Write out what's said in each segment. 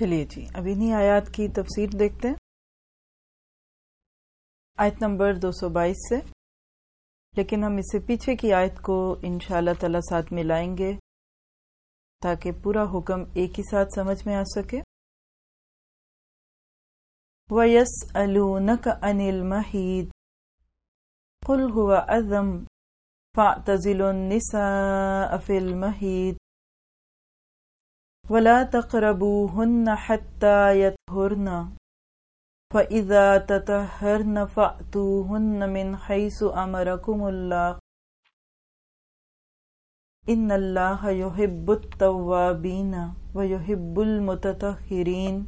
چلیے جی اب انہیں آیات کی تفسیر دیکھتے ہیں۔ آیت نمبر دو سو بائیس سے۔ لیکن ہم اس سے پیچھے کی آیت کو ان شاء اللہ تعالی ساتھ ملائیں گے تاکہ پورا حکم ایک ہی ساتھ سمجھ میں آ سکے۔ ویس النک انل محید قل ہوا ازم فاعتزل النساء في المهيد ولا تقربوهن حتى يطهرن. فإذا تطهرن فأتوهن من حيث أمركم الله. إن الله يحب التوابين ويحب المتطهرين.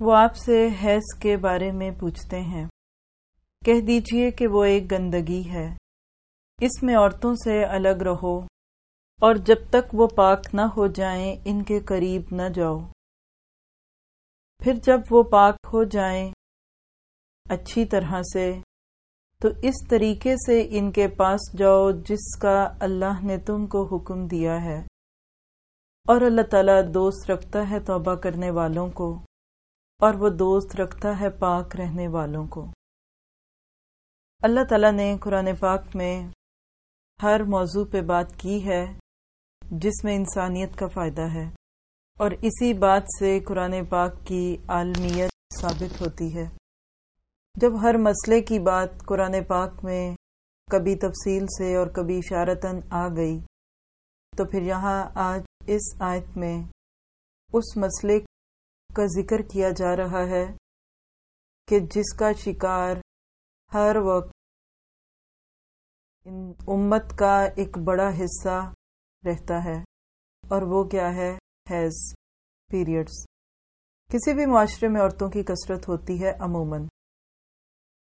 وہ آپ سے حیض کے بارے میں پوچھتے ہیں۔ کہہ دیجیے کہ وہ ایک گندگی ہے۔ اس میں عورتوں سے الگ رہو۔ اور جب تک وہ پاک نہ ہو جائیں، ان کے قریب نہ جاؤ۔ پھر جب وہ پاک ہو جائیں اچھی طرح سے، تو اس طریقے سے ان کے پاس جاؤ جس کا اللہ نے تم کو حکم دیا ہے۔ اور اللہ تعالیٰ دوست رکھتا ہے توبہ کرنے والوں کو، اور وہ دوست رکھتا ہے پاک رہنے والوں کو۔ اللہ تعالیٰ نے قرآن پاک میں ہر موضوع پہ بات کی ہے۔ جس میں انسانیت کا فائدہ ہے۔ اور اسی بات سے قرآن پاک کی عالمیت ثابت ہوتی ہے۔ جب ہر مسئلے کی بات قرآن پاک میں کبھی تفصیل سے اور کبھی اشارتاً آ گئی، تو پھر یہاں آج اس آیت میں اس مسئلے کا ذکر کیا جا رہا ہے کہ جس کا شکار ہر وقت امت کا ایک بڑا حصہ رہتا ہے۔ اور وہ کیا ہے؟ حیض پیریڈز کسی بھی معاشرے میں عورتوں کی کثرت ہوتی ہے عموماً۔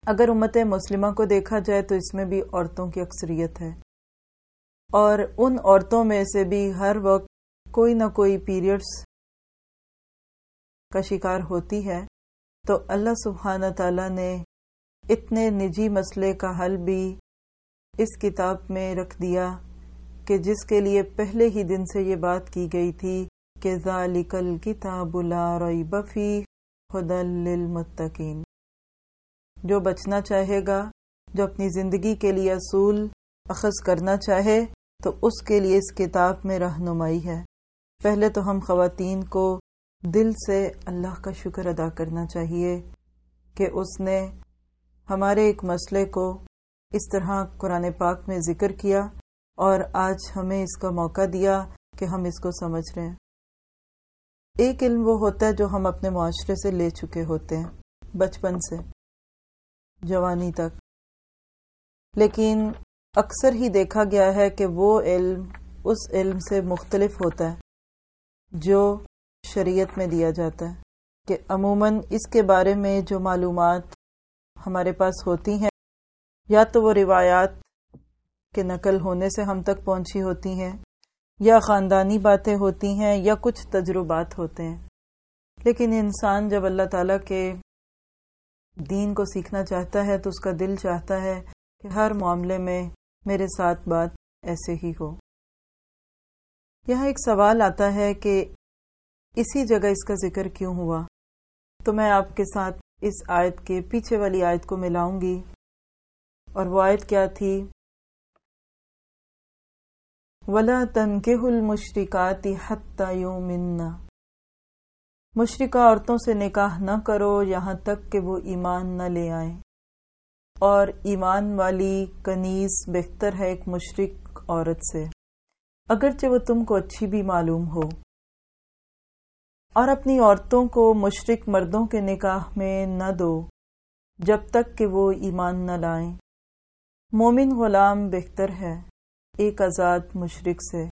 اگر امت مسلمہ کو دیکھا جائے تو اس میں بھی عورتوں کی اکثریت ہے۔ اور ان عورتوں میں سے بھی ہر وقت کوئی نہ کوئی پیریڈز کا شکار ہوتی ہے۔ تو اللہ سبحانہ تعالی نے اتنے نجی مسئلے کا حل بھی اس کتاب میں رکھ دیا۔ کہ جس کے لیے پہلے ہی دن سے یہ بات کی گئی تھی کہ ذالک الکتاب لا ریب فی ہدل للمتقین۔ جو بچنا چاہے گا، جو اپنی زندگی کے لیے اصول اخذ کرنا چاہے، تو اس کے لیے اس کتاب میں رہنمائی ہے۔ پہلے تو ہم خواتین کو دل سے اللہ کا شکر ادا کرنا چاہیے کہ اس نے ہمارے ایک مسئلے کو اس طرح قرآن پاک میں ذکر کیا۔ اور آج ہمیں اس کا موقع دیا کہ ہم اس کو سمجھ رہے ہیں۔ ایک علم وہ ہوتا ہے جو ہم اپنے معاشرے سے لے چکے ہوتے ہیں، بچپن سے، جوانی تک۔ لیکن اکثر ہی دیکھا گیا ہے کہ وہ علم اس علم سے مختلف ہوتا ہے جو شریعت میں دیا جاتا ہے کہ عموماً اس کے بارے میں جو معلومات ہمارے پاس ہوتی ہیں، یا تو وہ روایات کے نقل ہونے سے ہم تک پہنچی ہوتی ہیں، یا خاندانی باتیں ہوتی ہیں، یا کچھ تجربات ہوتے ہیں۔ لیکن انسان جب اللہ تعالیٰ کے دین کو سیکھنا چاہتا ہے، تو اس کا دل چاہتا ہے کہ ہر معاملے میں میرے ساتھ بات ایسے ہی ہو۔ یہاں ایک سوال آتا ہے کہ اسی جگہ اس کا ذکر کیوں ہوا؟ تو میں آپ کے ساتھ اس آیت کے پیچھے والی آیت کو ملاؤں گی۔ اور وہ آیت کیا تھی؟ ولا تنکہ المشرکات حتی یومنا مشرقہ عورتوں سے نکاح نہ کرو یہاں تک کہ وہ ایمان نہ لے آئیں۔ اور ایمان والی کنیز بہتر ہے ایک مشرق عورت سے۔ اگرچہ وہ تم کو اچھی بھی معلوم ہو۔ اور اپنی عورتوں کو مشرق مردوں کے نکاح میں نہ دو جب تک کہ وہ ایمان نہ لائیں۔ مومن غلام بہتر ہے۔ ایک آزاد مشرق سے۔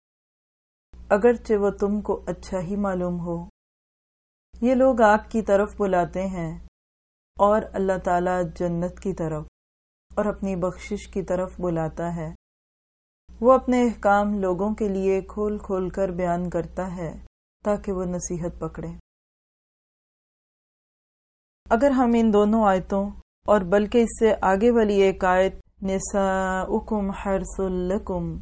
اگرچہ وہ تم کو اچھا ہی معلوم ہو۔ یہ لوگ آگ کی طرف بلاتے ہیں اور اللہ تعالی جنت کی طرف اور اپنی بخشش کی طرف بلاتا ہے۔ وہ اپنے احکام لوگوں کے لیے کھول کھول کر بیان کرتا ہے تاکہ وہ نصیحت پکڑے۔ اگر ہم ان دونوں آیتوں اور بلکہ اس سے آگے والی ایک آیت نساؤکم حرس لکم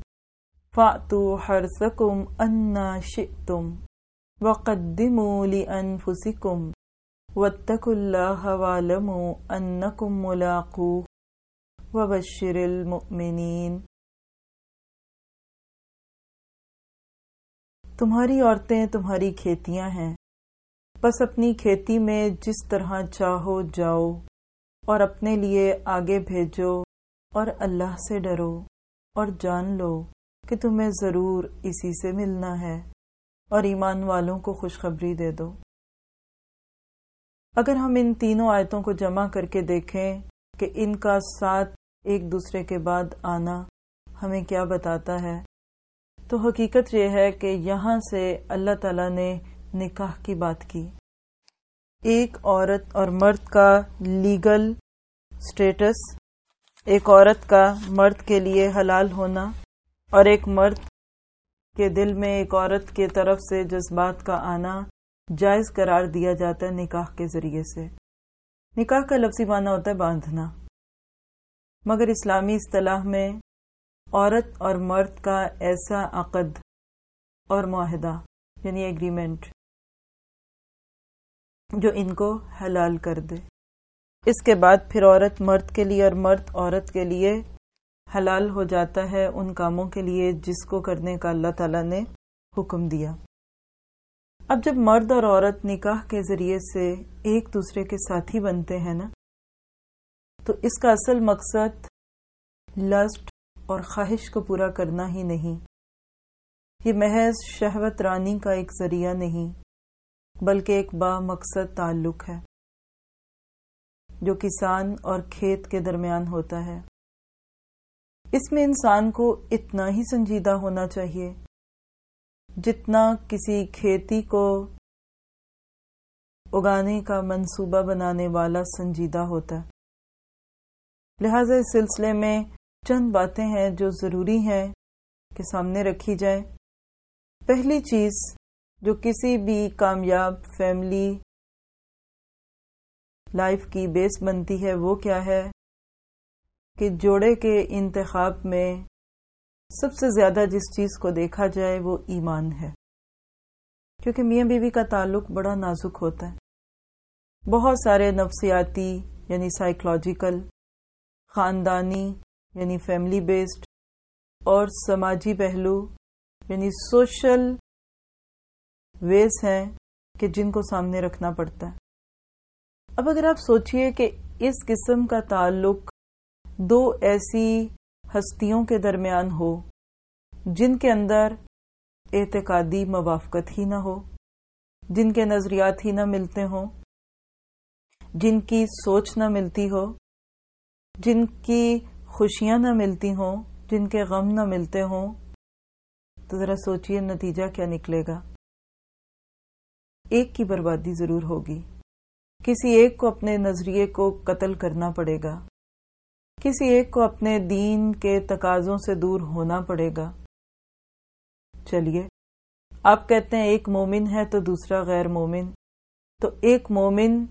فَأْتُوا حَرْسَكُمْ أَنَّا شِئْتُمْ وَقَدِّمُوا لِأَنفُسِكُمْ وَاتَّقُوا اللَّهَ وَاعْلَمُوا أَنَّكُمْ مُلَاقُوهُ وَبَشِّرِ الْمُؤْمِنِينَ تمہاری عورتیں تمہاری کھیتیاں ہیں۔ بس اپنی کھیتی میں جس طرح چاہو جاؤ اور اپنے لیے آگے بھیجو۔ اور اللہ سے ڈرو اور جان لو کہ تمہیں ضرور اسی سے ملنا ہے اور ایمان والوں کو خوشخبری دے دو۔ اگر ہم ان تینوں آیتوں کو جمع کر کے دیکھیں کہ ان کا ساتھ ایک دوسرے کے بعد آنا ہمیں کیا بتاتا ہے، تو حقیقت یہ ہے کہ یہاں سے اللہ تعالی نے نکاح کی بات کی۔ ایک عورت اور مرد کا لیگل سٹیٹس ایک عورت کا مرد کے لیے حلال ہونا اور ایک مرد کے دل میں ایک عورت کے طرف سے جذبات کا آنا جائز قرار دیا جاتا ہے نکاح کے ذریعے سے۔ نکاح کا لفظی معنی ہوتا ہے باندھنا۔ مگر اسلامی اصطلاح میں عورت اور مرد کا ایسا عقد اور معاہدہ یعنی ایگریمنٹ جو ان کو حلال کر دے۔ اس کے بعد پھر عورت مرد کے لیے اور مرد عورت کے لیے حلال ہو جاتا ہے ان کاموں کے لیے جس کو کرنے کا اللہ تعالی نے حکم دیا۔ اب جب مرد اور عورت نکاح کے ذریعے سے ایک دوسرے کے ساتھی بنتے ہیں نا، تو اس کا اصل مقصد لسٹ اور خواہش کو پورا کرنا ہی نہیں۔ یہ محض شہوت رانی کا ایک ذریعہ نہیں، بلکہ ایک با مقصد تعلق ہے۔ جو کسان اور کھیت کے درمیان ہوتا ہے۔ اس میں انسان کو اتنا ہی سنجیدہ ہونا چاہیے جتنا کسی کھیتی کو اگانے کا منصوبہ بنانے والا سنجیدہ ہوتا ہے۔ لہذا اس سلسلے میں چند باتیں ہیں جو ضروری ہیں کہ سامنے رکھی جائے پہلی چیز جو کسی بھی کامیاب فیملی لائف کی بیس بنتی ہے وہ کیا ہے؟ کہ جوڑے کے انتخاب میں سب سے زیادہ جس چیز کو دیکھا جائے وہ ایمان ہے۔ کیونکہ میاں بیوی بی کا تعلق بڑا نازک ہوتا ہے۔ بہت سارے نفسیاتی یعنی سائیکلوجیکل خاندانی یعنی فیملی بیسڈ اور سماجی پہلو یعنی سوشل ویز ہیں کہ جن کو سامنے رکھنا پڑتا ہے۔ اب اگر آپ سوچئے کہ اس قسم کا تعلق دو ایسی ہستیوں کے درمیان ہو جن کے اندر اعتقادی موافقت ہی نہ ہو، جن کے نظریات ہی نہ ملتے ہوں، جن کی سوچ نہ ملتی ہو، جن کی خوشیاں نہ ملتی ہوں، جن کے غم نہ ملتے ہوں، تو ذرا سوچئے نتیجہ کیا نکلے گا۔ ایک کی بربادی ضرور ہوگی۔ کسی ایک کو اپنے نظریے کو قتل کرنا پڑے گا۔ کسی ایک کو اپنے دین کے تقاضوں سے دور ہونا پڑے گا۔ چلیے، آپ کہتے ہیں ایک مومن ہے تو دوسرا غیر مومن۔ تو ایک مومن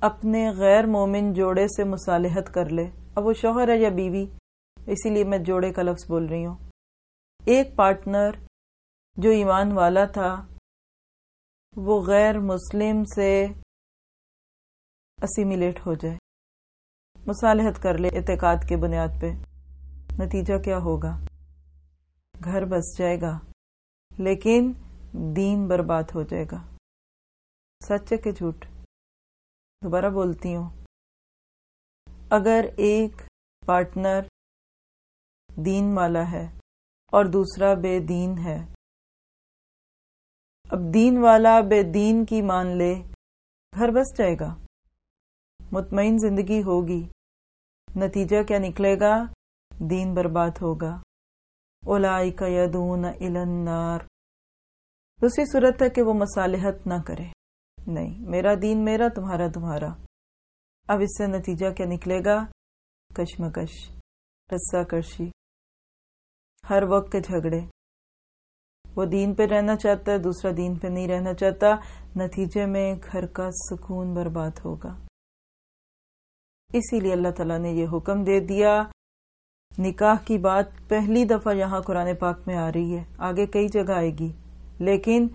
اپنے غیر مومن جوڑے سے مصالحت کر لے۔ اب وہ شوہر ہے یا بیوی؟ اسی لیے میں جوڑے کا لفظ بول رہی ہوں۔ ایک پارٹنر جو ایمان والا تھا، وہ غیر مسلم سے اسیمیلیٹ ہو جائے۔ مصالحت کر لے اعتقاد کے بنیاد پہ۔ نتیجہ کیا ہوگا؟ گھر بس جائے گا، لیکن دین برباد ہو جائے گا۔ سچ ہے کہ جھوٹ؟ دوبارہ بولتی ہوں۔ اگر ایک پارٹنر دین والا ہے اور دوسرا بے دین ہے، اب دین والا بے دین کی مان لے، گھر بس جائے گا۔ مطمئن زندگی ہوگی۔ نتیجہ کیا نکلے گا؟ دین برباد ہوگا۔ اولائی کا یدون النار۔ دوسری صورت ہے کہ وہ مصالحت نہ کرے۔ نہیں، میرا دین میرا، تمہارا تمہارا۔ اب اس سے نتیجہ کیا نکلے گا؟ کشمکش رسا کرشی ہر وقت کے جھگڑے۔ وہ دین پہ رہنا چاہتا ہے، دوسرا دین پہ نہیں رہنا چاہتا۔ نتیجے میں گھر کا سکون برباد ہوگا۔ اسی لیے اللہ تعالیٰ نے یہ حکم دے دیا۔ نکاح کی بات پہلی دفعہ یہاں قرآن پاک میں آ رہی ہے۔ آگے کئی جگہ آئے گی۔ لیکن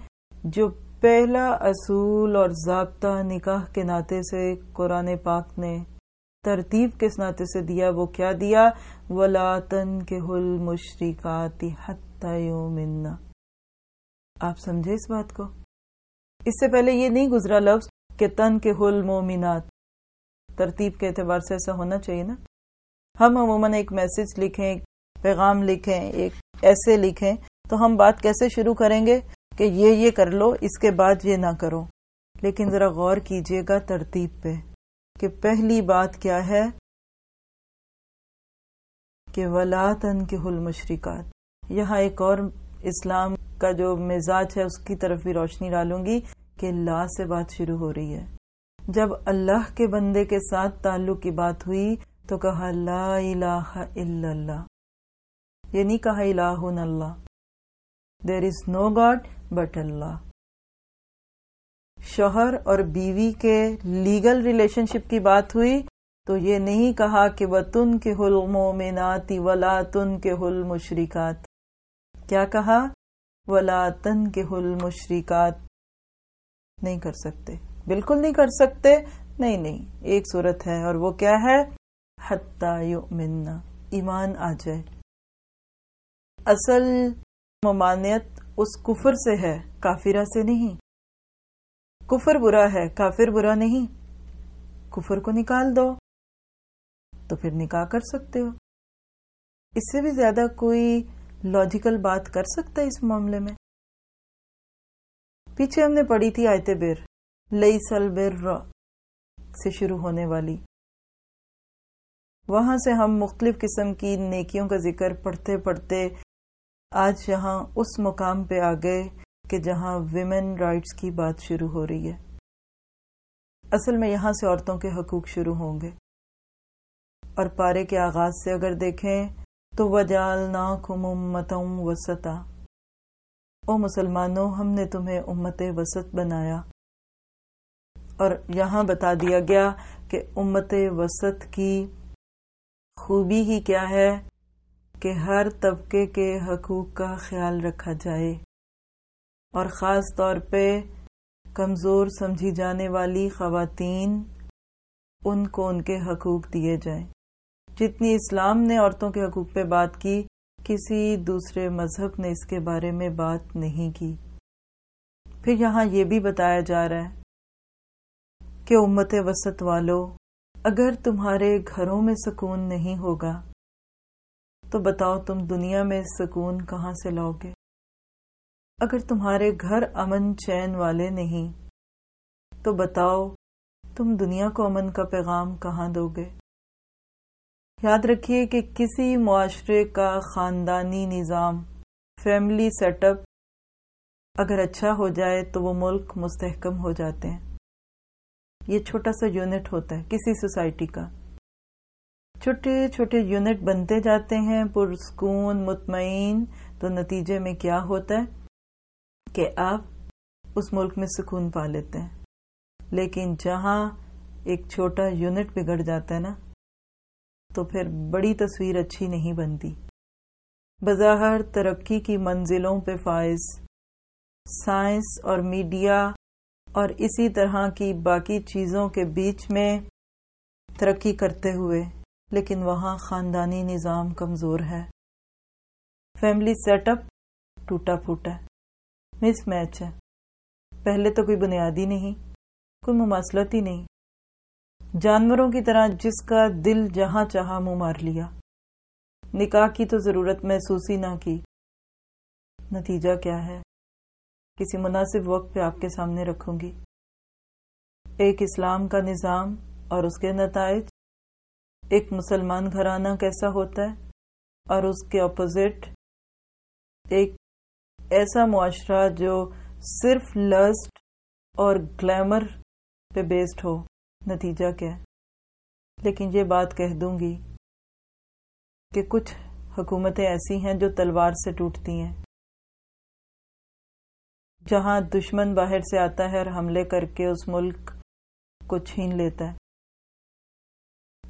جو پہلا اصول اور ضابطہ نکاح کے ناطے سے قرآن پاک نے ترتیب کس ناطے سے دیا، وہ کیا دیا؟ ولا تن کے ہل مشرقات منا آپ سمجھے اس بات کو؟ اس سے پہلے یہ نہیں گزرا لفظ کہ تن کے ہل مومنات ترتیب کے اعتبار سے ایسا ہونا چاہیے نا۔ ہم عموماً ایک میسج لکھیں، پیغام لکھیں، ایک ایسے لکھیں تو ہم بات کیسے شروع کریں گے کہ یہ یہ کر لو، اس کے بعد یہ نہ کرو۔ لیکن ذرا غور کیجیے گا ترتیب پہ کہ پہلی بات کیا ہے؟ کہ ولا تن کے حل مشرقات یہاں ایک اور اسلام کا جو مزاج ہے، اس کی طرف بھی روشنی ڈالوں گی کہ لا سے بات شروع ہو رہی ہے۔ جب اللہ کے بندے کے ساتھ تعلق کی بات ہوئی تو کہا لا الہ الا اللہ یہ نہیں کہا الہ اللہ دیر از نو گاڈ بٹ اللہ۔ شوہر اور بیوی کے لیگل ریلیشن شپ کی بات ہوئی تو یہ نہیں کہا کہ وہ تن کے حل مومناتی ولا تن کے حل مشرقات کیا کہا؟ ولا تن کے حل مشرقات نہیں کر سکتے۔ بالکل نہیں کر سکتے۔ نہیں نہیں، ایک صورت ہے۔ اور وہ کیا ہے؟ یؤمننا ایمان آ جائے۔ اصل ممانعت اس کفر سے ہے، کافرہ سے نہیں۔ کفر برا ہے، کافر برا نہیں۔ کفر کو نکال دو، تو پھر نکاح کر سکتے ہو۔ اس سے بھی زیادہ کوئی لاجیکل بات کر سکتا ہے اس معاملے میں۔ پیچھے ہم نے پڑھی تھی آیت بیر لئی سل بر سے شروع ہونے والی۔ وہاں سے ہم مختلف قسم کی نیکیوں کا ذکر پڑھتے پڑھتے آج یہاں اس مقام پہ آ گئے کہ جہاں ویمن رائٹس کی بات شروع ہو رہی ہے۔ اصل میں یہاں سے عورتوں کے حقوق شروع ہوں گے۔ اور پارے کے آغاز سے اگر دیکھیں تو وجال نا کم امتوں وسطا۔ او مسلمانوں، ہم نے تمہیں امت وسط بنایا۔ اور یہاں بتا دیا گیا کہ امت وسط کی خوبی ہی کیا ہے کہ ہر طبقے کے حقوق کا خیال رکھا جائے اور خاص طور پہ کمزور سمجھی جانے والی خواتین ان کو ان کے حقوق دیے جائیں۔ جتنی اسلام نے عورتوں کے حقوق پہ بات کی، کسی دوسرے مذہب نے اس کے بارے میں بات نہیں کی۔ پھر یہاں یہ بھی بتایا جا رہا ہے کہ امت وسط والوں اگر تمہارے گھروں میں سکون نہیں ہوگا، تو بتاؤ تم دنیا میں سکون کہاں سے لاؤ گے؟ اگر تمہارے گھر امن چین والے نہیں، تو بتاؤ تم دنیا کو امن کا پیغام کہاں دو گے؟ یاد رکھیے کہ کسی معاشرے کا خاندانی نظام فیملی سیٹ اپ اگر اچھا ہو جائے تو وہ ملک مستحکم ہو جاتے ہیں۔ یہ چھوٹا سا یونٹ ہوتا ہے کسی سوسائٹی کا۔ چھوٹے چھوٹے یونٹ بنتے جاتے ہیں، پرسکون، مطمئن۔ تو نتیجے میں کیا ہوتا ہے؟ کہ آپ اس ملک میں سکون پا لیتے ہیں۔ لیکن جہاں ایک چھوٹا یونٹ بگڑ جاتا ہے نا، تو پھر بڑی تصویر اچھی نہیں بنتی۔ بظاہر ترقی کی منزلوں پہ فائز۔ سائنس اور میڈیا اور اسی طرح کی باقی چیزوں کے بیچ میں ترقی کرتے ہوئے، لیکن وہاں خاندانی نظام کمزور ہے۔ فیملی سیٹ اپ ٹوٹا پھوٹا مس میچ ہے۔ پہلے تو کوئی بنیادی نہیں، کوئی مماثلت ہی نہیں۔ جانوروں کی طرح جس کا دل جہاں چاہا منہ مار لیا۔ نکاح کی تو ضرورت محسوس ہی نہ کی۔ نتیجہ کیا ہے؟ کسی مناسب وقت پہ آپ کے سامنے رکھوں گی۔ ایک اسلام کا نظام اور اس کے نتائج۔ ایک مسلمان گھرانہ کیسا ہوتا ہے اور اس کے اپوزٹ۔ ایک ایسا معاشرہ جو صرف لسٹ اور گلیمر پہ بیسڈ ہو۔ نتیجہ کیا لیکن یہ بات کہہ دوں گی کہ کچھ حکومتیں ایسی ہیں جو تلوار سے ٹوٹتی ہیں۔ جہاں دشمن باہر سے آتا ہے اور حملے کر کے اس ملک کو چھین لیتا ہے۔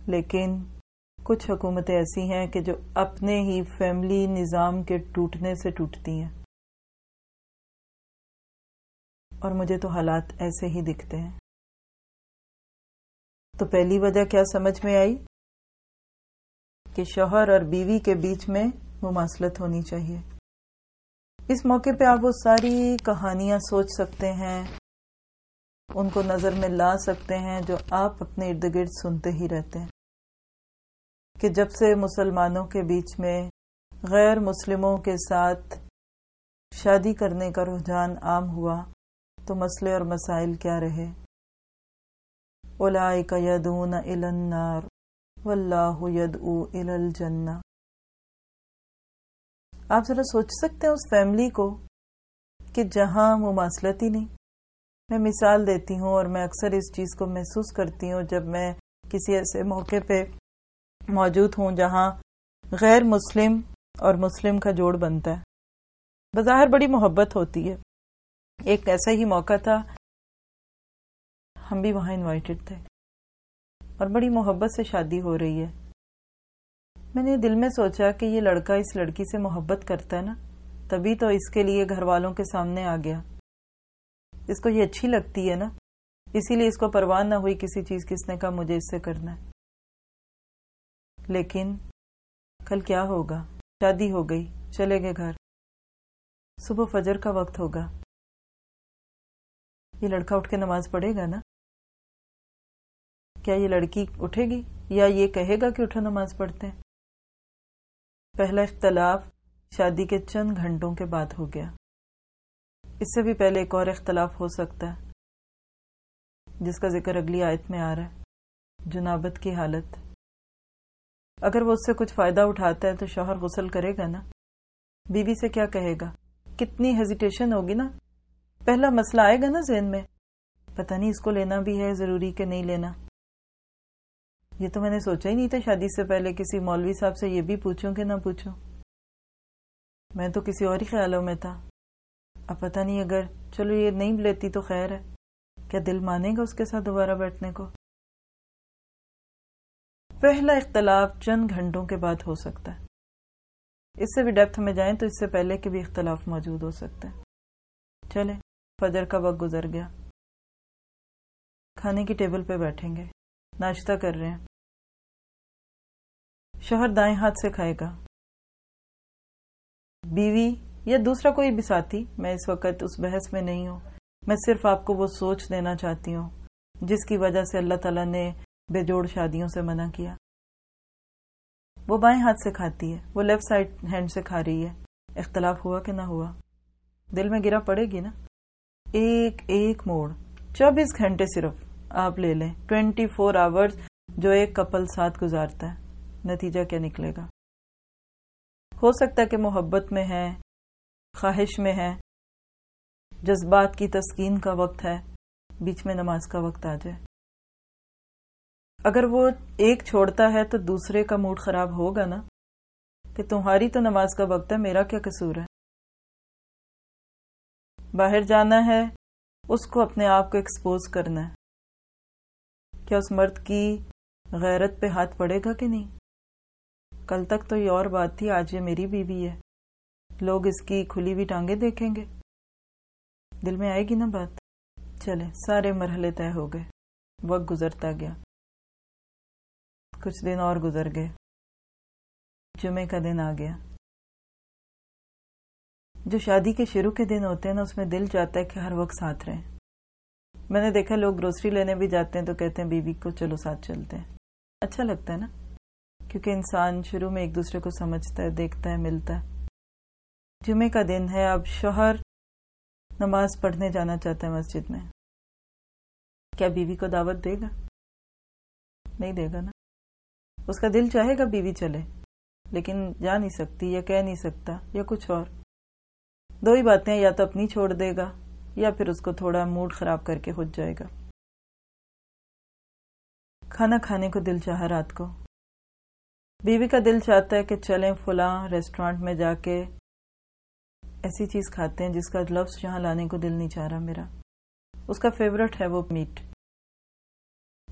لیکن کچھ حکومتیں ایسی ہیں کہ جو اپنے ہی فیملی نظام کے ٹوٹنے سے ٹوٹتی ہیں۔ اور مجھے تو حالات ایسے ہی دکھتے ہیں۔ تو پہلی وجہ کیا سمجھ میں آئی؟ کہ شوہر اور بیوی کے بیچ میں مماثلت ہونی چاہیے۔ اس موقع پہ آپ وہ ساری کہانیاں سوچ سکتے ہیں، ان کو نظر میں لا سکتے ہیں جو آپ اپنے ارد گرد سنتے ہی رہتے ہیں۔ کہ جب سے مسلمانوں کے بیچ میں غیر مسلموں کے ساتھ شادی کرنے کا رجحان عام ہوا، تو مسئلے اور مسائل کیا رہے؟ اولئک یدون الی النار واللہ یدعو الی الجنہ۔ آپ ذرا سوچ سکتے ہیں اس فیملی کو کہ جہاں مماثلت ہی نہیں۔ میں مثال دیتی ہوں اور میں اکثر اس چیز کو محسوس کرتی ہوں جب میں کسی ایسے موقع پہ موجود ہوں جہاں غیر مسلم اور مسلم کا جوڑ بنتا ہے۔ بظاہر بڑی محبت ہوتی ہے۔ ایک ایسا ہی موقع تھا، ہم بھی وہاں انوائٹڈ تھے۔ اور بڑی محبت سے شادی ہو رہی ہے۔ میں نے دل میں سوچا کہ یہ لڑکا اس لڑکی سے محبت کرتا ہے نا، تبھی تو اس کے لیے گھر والوں کے سامنے آ گیا۔ اس کو یہ اچھی لگتی ہے نا، اسی لیے اس کو پروان نہ ہوئی کسی چیز کس نے کہا مجھے اس سے کرنا ہے۔ لیکن کل کیا ہوگا؟ شادی ہو گئی، چلے گئے گھر۔ صبح فجر کا وقت ہوگا۔ یہ لڑکا اٹھ کے نماز پڑھے گا نا؟ کیا یہ لڑکی اٹھے گی؟ یا یہ کہے گا کہ اٹھا نماز پڑھتے ہیں؟ پہلا اختلاف شادی کے چند گھنٹوں کے بعد ہو گیا۔ اس سے بھی پہلے ایک اور اختلاف ہو سکتا ہے، جس کا ذکر اگلی آیت میں آ رہا ہے، جنابت کی حالت۔ اگر وہ اس سے کچھ فائدہ اٹھاتا ہے تو شوہر غسل کرے گا نا؟ بیوی سے کیا کہے گا؟ کتنی ہیزیٹیشن ہوگی نا؟ پہلا مسئلہ آئے گا نا ذہن میں۔ پتہ نہیں اس کو لینا بھی ہے، ضروری کہ نہیں لینا۔ یہ تو میں نے سوچا ہی نہیں تھا شادی سے پہلے کسی مولوی صاحب سے یہ بھی پوچھوں کہ نہ پوچھوں۔ میں تو کسی اور ہی خیالوں میں تھا۔ اب پتہ نہیں اگر، چلو یہ نہیں لیتی تو خیر ہے۔ کیا دل مانے گا اس کے ساتھ دوبارہ بیٹھنے کو؟ پہلا اختلاف چند گھنٹوں کے بعد ہو سکتا ہے۔ اس سے بھی ڈیپتھ میں جائیں تو اس سے پہلے کے بھی اختلاف موجود ہو سکتا ہے چلے فجر کا وقت گزر گیا۔ کھانے کی ٹیبل پہ بیٹھیں گے۔ ناشتہ کر رہے ہیں۔ شوہر دائیں ہاتھ سے کھائے گا۔ بیوی یا دوسرا کوئی بھی ساتھی، میں اس وقت اس بحث میں نہیں ہوں۔ میں صرف آپ کو وہ سوچ دینا چاہتی ہوں، جس کی وجہ سے اللہ تعالیٰ نے بے جوڑ شادیوں سے منع کیا۔ وہ بائیں ہاتھ سے کھاتی ہے، وہ لیفٹ سائڈ ہینڈ سے کھا رہی ہے۔ اختلاف ہوا کہ نہ ہوا؟ دل میں گرا پڑے گی نا؟ ایک ایک موڑ۔ چوبیس گھنٹے صرف آپ لے لیں۔ ٹوینٹی فور آورز جو ایک کپل ساتھ گزارتا ہے۔ نتیجہ کیا نکلے گا؟ ہو سکتا ہے کہ محبت میں ہے، خواہش میں ہے، جذبات کی تسکین کا وقت ہے، بیچ میں نماز کا وقت آ جائے۔ اگر وہ ایک چھوڑتا ہے تو دوسرے کا موڈ خراب ہوگا نا؟ کہ تمہاری تو نماز کا وقت ہے، میرا کیا قصور ہے؟ باہر جانا ہے، اس کو اپنے آپ کو ایکسپوز کرنا ہے۔ کیا اس مرد کی غیرت پہ ہاتھ پڑے گا کہ نہیں؟ کل تک تو یہ اور بات تھی، آج یہ میری بیوی ہے۔ لوگ اس کی کھلی ہوئی ٹانگیں دیکھیں گے۔ دل میں آئے گی نا بات؟ چلے سارے مرحلے طے ہو گئے۔ وقت گزرتا گیا۔ کچھ دن اور گزر گئے۔ جمعے کا دن آ گیا۔ جو شادی کے شروع کے دن ہوتے ہیں نا، اس میں دل چاہتا ہے کہ ہر وقت ساتھ رہیں۔ میں نے دیکھا، لوگ گروسری لینے بھی جاتے ہیں تو کہتے ہیں بیوی کو، چلو ساتھ چلتے ہیں۔ اچھا لگتا ہے نا۔ کیونکہ انسان شروع میں ایک دوسرے کو سمجھتا ہے، دیکھتا ہے، ملتا ہے۔ جمعے کا دن ہے، اب شوہر نماز پڑھنے جانا چاہتا ہے مسجد میں۔ کیا بیوی کو دعوت دے گا؟ نہیں دے گا نا۔ اس کا دل چاہے گا بیوی چلے، لیکن جا نہیں سکتی یا کہہ نہیں سکتا یا کچھ اور۔ دو ہی باتیں، یا تو اپنی چھوڑ دے گا، یا پھر اس کو تھوڑا موڈ خراب کر کے خود جائے گا۔ کھانا کھانے کو دل چاہا رات کو۔ بیوی کا دل چاہتا ہے کہ چلیں فلاں ریسٹورانٹ میں جا کے ایسی چیز کھاتے ہیں جس کا لفظ یہاں لانے کو دل نہیں چاہ رہا میرا۔ اس کا فیورٹ ہے وہ میٹ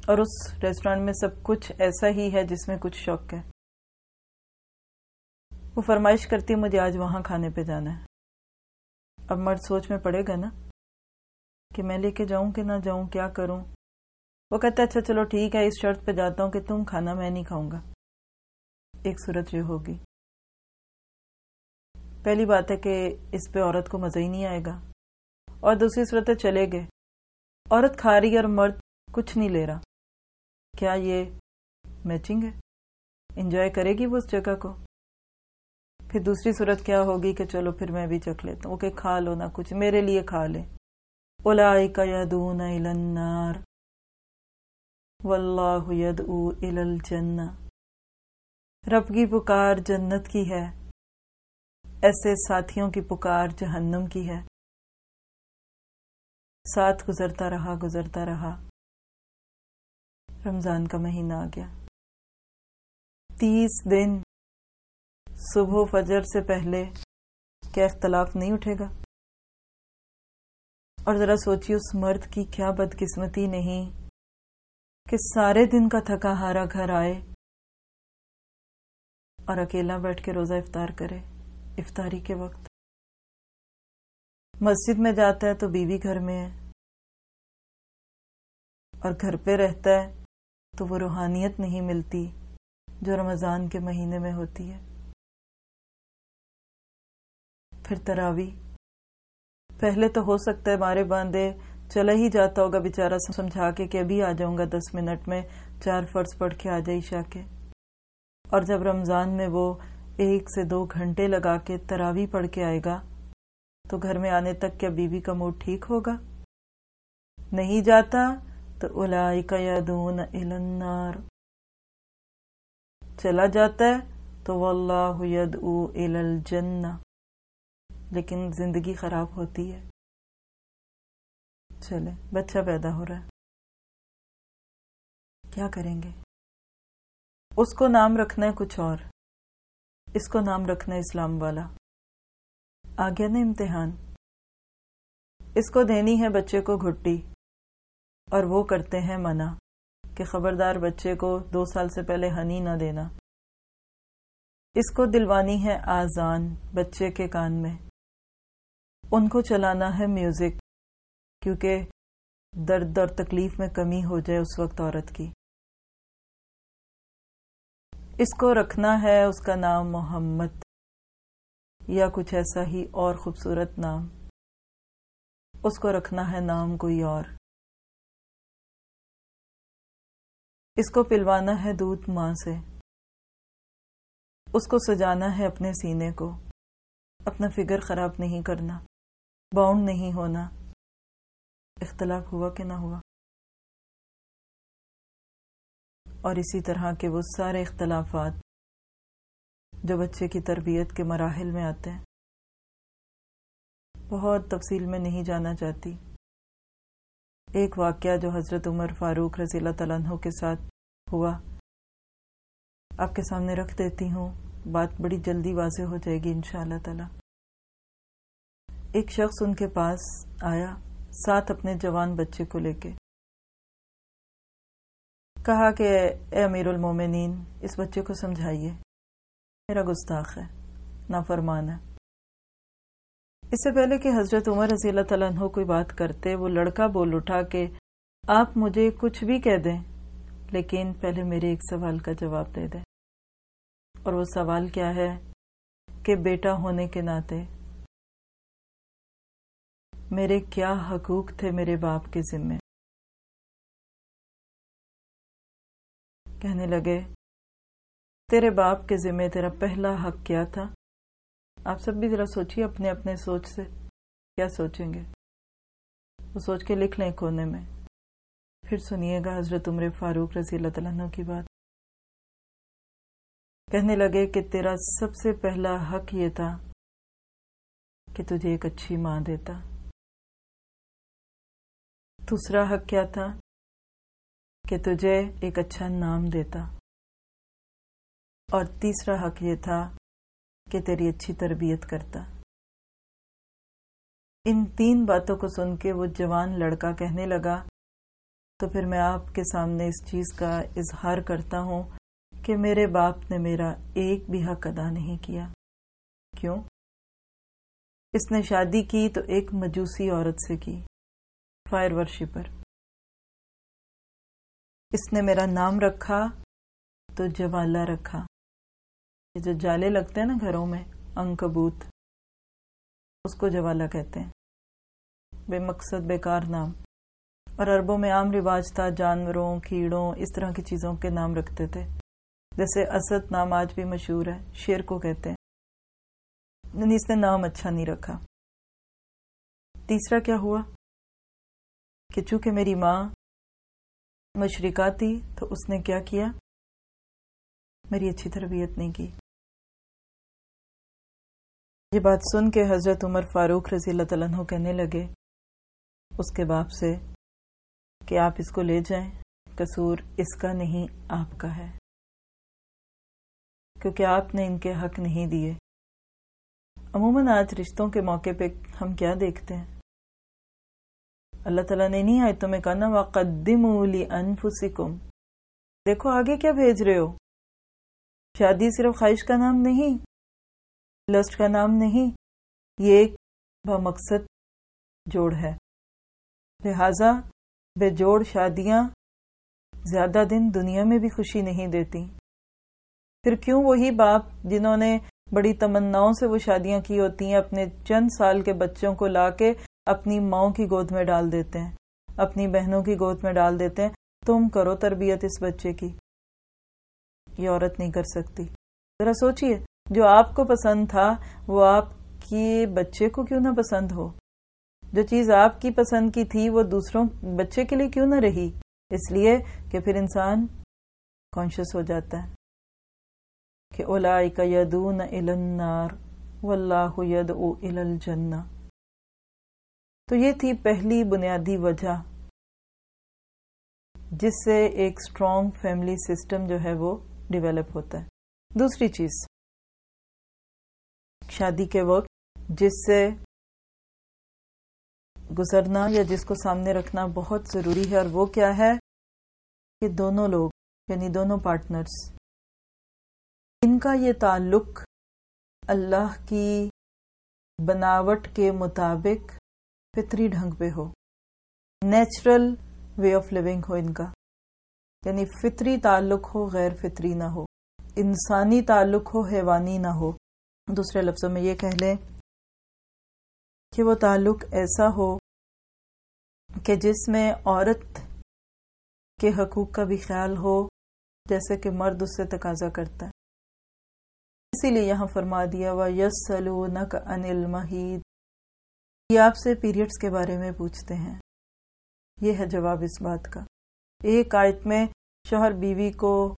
اور اس ریسٹورینٹ میں سب کچھ ایسا ہی ہے جس میں کچھ شوق ہے۔ وہ فرمائش کرتی مجھے آج وہاں کھانے پہ جانا ہے۔ اب مرد سوچ میں پڑے گا نا کہ میں لے کے جاؤں کہ نہ جاؤں، کیا کروں؟ وہ کہتا اچھا چلو ٹھیک ہے، اس شرط پہ جاتا ہوں کہ تم کھانا میں نہیں کھاؤں گا۔ ایک صورت یہ ہوگی۔ پہلی بات ہے کہ اس پہ عورت کو مزہ ہی نہیں آئے گا۔ اور دوسری صورت چلے گئے۔ عورت کھا رہی اور مرد کچھ نہیں لے رہا۔ کیا یہ میچنگ ہے؟ انجوائے کرے گی وہ اس جگہ کو؟ پھر دوسری صورت کیا ہوگی کہ چلو پھر میں بھی چکھ لیتا ہوں۔ کہ کھا لو نہ کچھ، میرے لیے کھا لے۔ اولا کا یدون النار۔ واللہ یدعو الالجنہ رب کی پکار جنت کی ہے۔ ایسے ساتھیوں کی پکار جہنم کی ہے۔ ساتھ گزرتا رہا گزرتا رہا۔ رمضان کا مہینہ آ گیا۔ تیس دن صبح فجر سے پہلے کیا اختلاف نہیں اٹھے گا؟ اور ذرا سوچیے اس مرد کی کیا بدقسمتی نہیں کہ سارے دن کا تھکا ہارا گھر آئے اور اکیلا بیٹھ کے روزہ افطار کرے، افطاری کے وقت۔ مسجد میں جاتا ہے تو بیوی گھر میں ہے۔ اور گھر پہ رہتا ہے تو وہ روحانیت نہیں ملتی جو رمضان کے مہینے میں ہوتی ہے۔ پھر تراوی۔ پہلے تو ہو سکتا ہے مارے باندھے چلا ہی جاتا ہوگا بےچارا سمجھا کے کہ ابھی آ جاؤں گا دس منٹ میں، چار فرض پڑھ کے آ جائی شاہ کے۔ اور جب رمضان میں وہ ایک سے دو گھنٹے لگا کے تراوی پڑھ کے آئے گا، تو گھر میں آنے تک کیا بیوی کا موڈ ٹھیک ہوگا؟ نہیں جاتا تو یدون النار۔ چلا جاتا ہے تو واللہ یدعو الالجنہ لیکن زندگی خراب ہوتی ہے۔ چلے بچہ پیدا ہو رہا ہے۔ کیا کریں گے؟ اس کو نام رکھنا ہے کچھ اور۔ اس کو نام رکھنا ہے اسلام والا۔ آ گیا نا امتحان۔ اس کو دینی ہے بچے کو گھٹی۔ اور وہ کرتے ہیں منع کہ خبردار بچے کو دو سال سے پہلے ہنی نہ دینا۔ اس کو دلوانی ہے آزان بچے کے کان میں۔ ان کو چلانا ہے میوزک کیونکہ درد اور تکلیف میں کمی ہو جائے اس وقت عورت کی۔ اس کو رکھنا ہے، اس کا نام محمد، یا کچھ ایسا ہی اور خوبصورت نام۔ اس کو رکھنا ہے نام کوئی اور۔ اس کو پلوانا ہے دودھ ماں سے۔ اس کو سجانا ہے اپنے سینے کو۔ اپنا فگر خراب نہیں کرنا باؤنڈ نہیں ہونا۔ اختلاف ہوا کہ نہ ہوا۔ اور اسی طرح کے وہ سارے اختلافات جو بچے کی تربیت کے مراحل میں آتے ہیں۔ بہت تفصیل میں نہیں جانا چاہتی۔ ایک واقعہ جو حضرت عمر فاروق رضی اللہ تعالیٰ عنہ کے ساتھ ہوا۔ آپ کے سامنے رکھ دیتی ہوں، بات بڑی جلدی واضح ہو جائے گی انشاءاللہ اللہ تعالی۔ ایک شخص ان کے پاس آیا، ساتھ اپنے جوان بچے کو لے کے۔ کہا کہ اے امیر المومنین، اس بچے کو سمجھائیے۔ میرا گستاخ ہے نا فرمان ہے۔ اس سے پہلے کہ حضرت عمر رضی اللہ تعالیٰ عنہ کوئی بات کرتے، وہ لڑکا بول اٹھا کہ آپ مجھے کچھ بھی کہہ دیں، لیکن پہلے میرے ایک سوال کا جواب دے دیں۔ اور وہ سوال کیا ہے کہ بیٹا ہونے کے ناطے، میرے کیا حقوق تھے میرے باپ کے ذمے؟ کہنے لگے، تیرے باپ کے ذمے تیرا پہلا حق کیا تھا؟ آپ سب بھی ذرا سوچیے اپنے اپنے سوچ سے کیا سوچیں گے؟ وہ سوچ کے لکھ لیں کونے میں۔ پھر سنیے گا حضرت عمر فاروق رضی اللہ تعالیٰ کی بات۔ کہنے لگے کہ تیرا سب سے پہلا حق یہ تھا کہ تجھے ایک اچھی ماں دیتا۔ دوسرا حق کیا تھا؟ کہ تجھے ایک اچھا نام دیتا۔ اور تیسرا حق یہ تھا کہ تیری اچھی تربیت کرتا۔ ان تین باتوں کو سن کے وہ جوان لڑکا کہنے لگا، تو پھر میں آپ کے سامنے اس چیز کا اظہار کرتا ہوں کہ میرے باپ نے میرا ایک بھی حق ادا نہیں کیا۔ کیوں؟ اس نے شادی کی تو ایک مجوسی عورت سے کی، فائر ورشپر اس نے میرا نام رکھا تو جوالا رکھا۔ یہ جو جالے لگتے ہیں نا گھروں میں، انکبوت، اس کو جوالا کہتے ہیں۔ بے مقصد، بیکار نام۔ اور عربوں میں عام رواج تھا، جانوروں، کیڑوں، اس طرح کی چیزوں کے نام رکھتے تھے۔ جیسے اسد نام آج بھی مشہور ہے، شیر کو کہتے ہیں۔ یعنی اس نے نام اچھا نہیں رکھا۔ تیسرا کیا ہوا؟ کہ چونکہ میری ماں مشرقہ تھی تو اس نے کیا کیا؟ میری اچھی تربیت نہیں کی۔ یہ بات سن کے حضرت عمر فاروق رضی اللہ تعالیٰ کہنے لگے، اس کے باپ سے کہ آپ اس کو لے جائیں، قصور اس کا نہیں، آپ کا ہے۔ کیونکہ آپ نے ان کے حق نہیں دیے۔ عموماً آج رشتوں کے موقع پہ ہم کیا دیکھتے ہیں؟ اللہ تعالیٰ نے نہیں آئے تمہیں کہنا وقدم انفسکم دیکھو، آگے کیا بھیج رہے ہو؟ شادی صرف خواہش کا نام نہیں، لسٹ کا نام نہیں، یہ ایک بمقصد جوڑ ہے۔ لہذا بے جوڑ شادیاں زیادہ دن دنیا میں بھی خوشی نہیں دیتی۔ پھر کیوں وہی باپ جنہوں نے بڑی تمناؤں سے وہ شادیاں کی ہوتی ہیں، اپنے چند سال کے بچوں کو لا کے اپنی ماؤں کی گود میں ڈال دیتے ہیں، اپنی بہنوں کی گود میں ڈال دیتے ہیں، تم کرو تربیت اس بچے کی۔ یہ عورت نہیں کر سکتی۔ ذرا سوچئے، جو آپ کو پسند تھا، وہ آپ کے بچے کو کیوں نہ پسند ہو؟ جو چیز آپ کی پسند کی تھی، وہ دوسروں بچے کے لیے کیوں نہ رہی؟ اس لیے کہ پھر انسان کانشیس ہو جاتا ہے۔ کہ اولا کا یدون النار، واللہ یدعو الجنہ۔ تو یہ تھی پہلی بنیادی وجہ جس سے ایک اسٹرانگ فیملی سسٹم جو ہے وہ ڈیولپ ہوتا ہے۔ دوسری چیز، شادی کے وقت جس سے گزرنا یا جس کو سامنے رکھنا بہت ضروری ہے اور وہ کیا ہے؟ کہ دونوں لوگ یعنی دونوں پارٹنرز ان کا یہ تعلق اللہ کی بناوٹ کے مطابق فطری ڈھنگ پہ ہو۔ نیچرل وے آف لیونگ ہو ان کا۔ یعنی فطری تعلق ہو، غیر فطری نہ ہو۔ انسانی تعلق ہو، حیوانی نہ ہو۔ دوسرے لفظوں میں یہ کہہ لیں کہ وہ تعلق ایسا ہو کہ جس میں عورت کے حقوق کا بھی خیال ہو، جیسے کہ مرد اس سے تقاضا کرتا ہے۔ اسی لیے یہاں فرما دیا وا یس سلو نق انل محید یہ آپ سے پیریڈز کے بارے میں پوچھتے ہیں۔ یہ ہے جواب اس بات کا۔ ایک آیت میں شوہر بیوی کو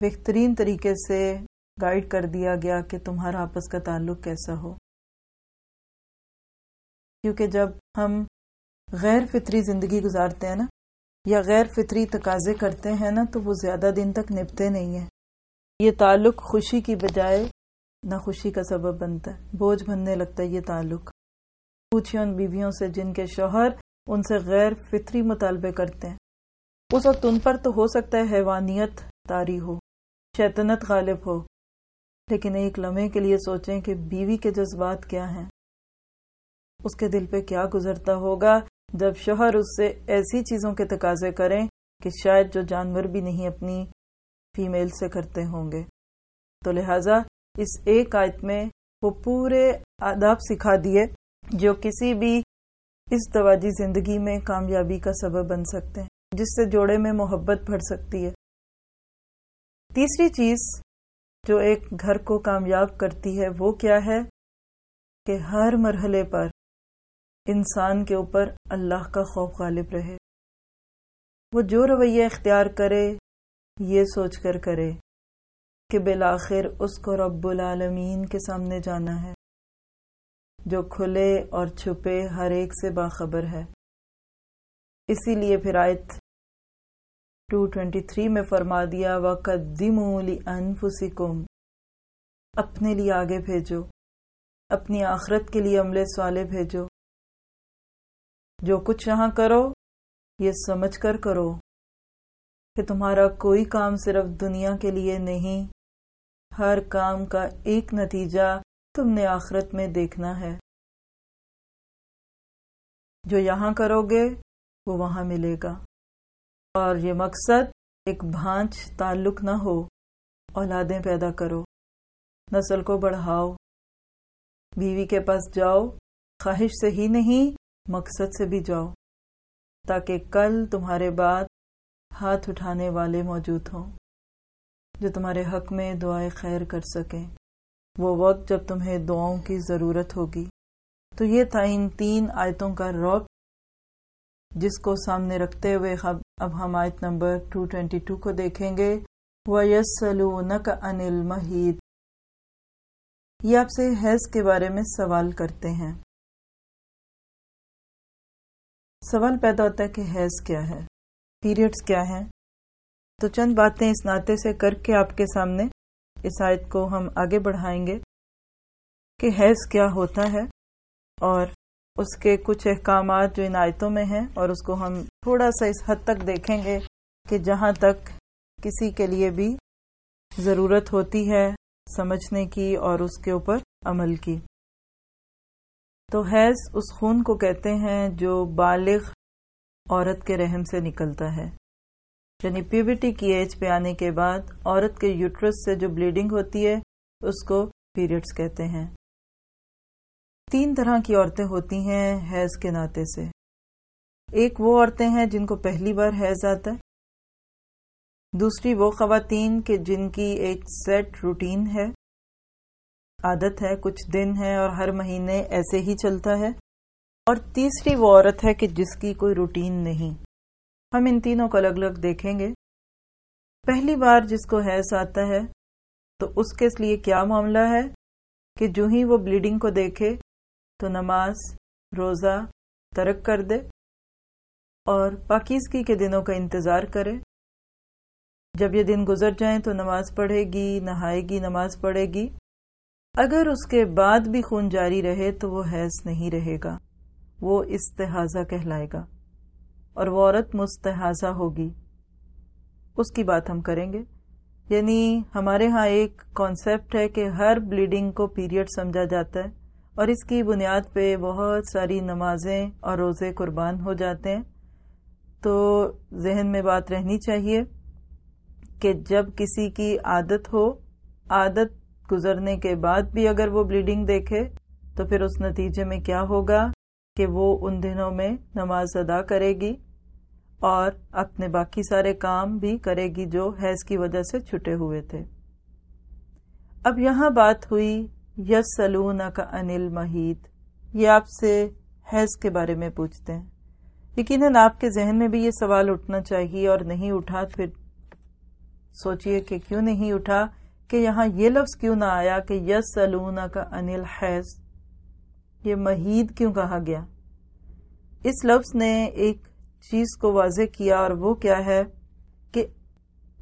بہترین طریقے سے گائیڈ کر دیا گیا کہ تمہارا آپس کا تعلق کیسا ہو۔ کیونکہ جب ہم غیر فطری زندگی گزارتے ہیں نا، یا غیر فطری تقاضے کرتے ہیں نا، تو وہ زیادہ دن تک نپتے نہیں ہیں۔ یہ تعلق خوشی کی بجائے نہ خوشی کا سبب بنتا ہے، بوجھ بننے لگتا ہے یہ تعلق۔ پوچھے ان بیویوں سے جن کے شوہر ان سے غیر فطری مطالبے کرتے ہیں۔ اس وقت ان پر تو ہو سکتا ہے حیوانیت تاری ہو، شیطنت غالب ہو، لیکن ایک لمحے کے لیے سوچیں کہ بیوی کے جذبات کیا ہیں۔ اس کے دل پہ کیا گزرتا ہوگا جب شوہر اس سے ایسی چیزوں کے تقاضے کریں کہ شاید جو جانور بھی نہیں اپنی فیمیل سے کرتے ہوں گے۔ تو لہٰذا اس ایک آیت میں وہ پورے آداب سکھا دیے۔ جو کسی بھی اس دواجی زندگی میں کامیابی کا سبب بن سکتے ہیں، جس سے جوڑے میں محبت بڑھ سکتی ہے۔ تیسری چیز جو ایک گھر کو کامیاب کرتی ہے، وہ کیا ہے؟ کہ ہر مرحلے پر انسان کے اوپر اللہ کا خوف غالب رہے۔ وہ جو رویہ اختیار کرے، یہ سوچ کر کرے کہ بالآخر اس کو رب العالمین کے سامنے جانا ہے۔ جو کھلے اور چھپے ہر ایک سے باخبر ہے۔ اسی لیے پھر آیت 223 میں فرما دیا، وَقَدِّمُوا لِأَنفُسِكُمْ۔ اپنے لیے آگے بھیجو۔ اپنی آخرت کے لیے عملے سوالے بھیجو۔ جو کچھ یہاں کرو، یہ سمجھ کر کرو کہ تمہارا کوئی کام صرف دنیا کے لیے نہیں، ہر کام کا ایک نتیجہ تم نے آخرت میں دیکھنا ہے۔ جو یہاں کرو گے، وہ وہاں ملے گا۔ اور یہ مقصد ایک بھانچ تعلق نہ ہو، اولادیں پیدا کرو۔ نسل کو بڑھاؤ۔ بیوی کے پاس جاؤ۔ خواہش سے ہی نہیں، مقصد سے بھی جاؤ۔ تاکہ کل تمہارے بعد ہاتھ اٹھانے والے موجود ہوں، جو تمہارے حق میں دعائیں خیر کر سکیں۔ وہ وقت جب تمہیں دعاؤں کی ضرورت ہوگی۔ تو یہ تھا ان تین آیتوں کا روب جس کو سامنے رکھتے ہوئے اب ہم آیت نمبر 222 کو دیکھیں گے۔ وَيَسَّلُونَكَ عَنِ الْمَحِيدِ یہ آپ سے حیض کے بارے میں سوال کرتے ہیں۔ سوال پیدا ہوتا ہے کہ حیض کیا ہے؟ پیریڈز کیا ہیں؟ تو چند باتیں اس ناطے سے کر کے آپ کے سامنے اس آیت کو ہم آگے بڑھائیں گے کہ حیض کیا ہوتا ہے اور اس کے کچھ احکامات جو ان آیتوں میں ہیں اور اس کو ہم تھوڑا سا اس حد تک دیکھیں گے کہ جہاں تک کسی کے لیے بھی ضرورت ہوتی ہے سمجھنے کی اور اس کے اوپر عمل کی۔ تو حیض اس خون کو کہتے ہیں جو بالغ عورت کے رحم سے نکلتا ہے۔ یعنی پیوٹی کی ایج پہ آنے کے بعد عورت کے یوٹرس سے جو بلیڈنگ ہوتی ہے، اس کو پیریڈز کہتے ہیں۔ تین طرح کی عورتیں ہوتی ہیں حیض کے ناطے سے۔ ایک وہ عورتیں ہیں جن کو پہلی بار حیض آتا ہے۔ دوسری وہ خواتین کہ جن کی ایک سیٹ روٹین ہے۔ عادت ہے، کچھ دن ہے اور ہر مہینے ایسے ہی چلتا ہے۔ اور تیسری وہ عورت ہے کہ جس کی کوئی روٹین نہیں۔ ہم ان تینوں کو الگ الگ دیکھیں گے۔ پہلی بار جس کو حیض آتا ہے، تو اس کے لیے کیا معاملہ ہے کہ جو ہی وہ بلیڈنگ کو دیکھے، تو نماز، روزہ ترک کر دے اور پاکیزگی کے دنوں کا انتظار کرے۔ جب یہ دن گزر جائیں تو نماز پڑھے گی، نہائے گی، نماز پڑھے گی۔ اگر اس کے بعد بھی خون جاری رہے تو وہ حیض نہیں رہے گا، وہ استحاظہ کہلائے گا۔ اور وہ عورت مستحاظہ ہوگی۔ اس کی بات ہم کریں گے۔ یعنی ہمارے ہاں ایک کانسیپٹ ہے کہ ہر بلیڈنگ کو پیریڈ سمجھا جاتا ہے اور اس کی بنیاد پہ بہت ساری نمازیں اور روزے قربان ہو جاتے ہیں۔ تو ذہن میں بات رہنی چاہیے کہ جب کسی کی عادت ہو، عادت گزرنے کے بعد بھی اگر وہ بلیڈنگ دیکھے، تو پھر اس نتیجے میں کیا ہوگا کہ وہ ان دنوں میں نماز ادا کرے گی۔ اور اپنے باقی سارے کام بھی کرے گی جو حیض کی وجہ سے چھٹے ہوئے تھے۔ اب یہاں بات ہوئی یس سلون کا انل محید یہ آپ سے حیض کے بارے میں پوچھتے ہیں۔ یقیناً آپ کے ذہن میں بھی یہ سوال اٹھنا چاہیے اور نہیں اٹھا پھر سوچئے کہ کیوں نہیں اٹھا کہ یہاں یہ لفظ کیوں نہ آیا کہ یس سلون کا انل حیض یہ مہید کیوں کہا گیا؟ اس لفظ نے ایک چیز کو واضح کیا اور وہ کیا ہے کہ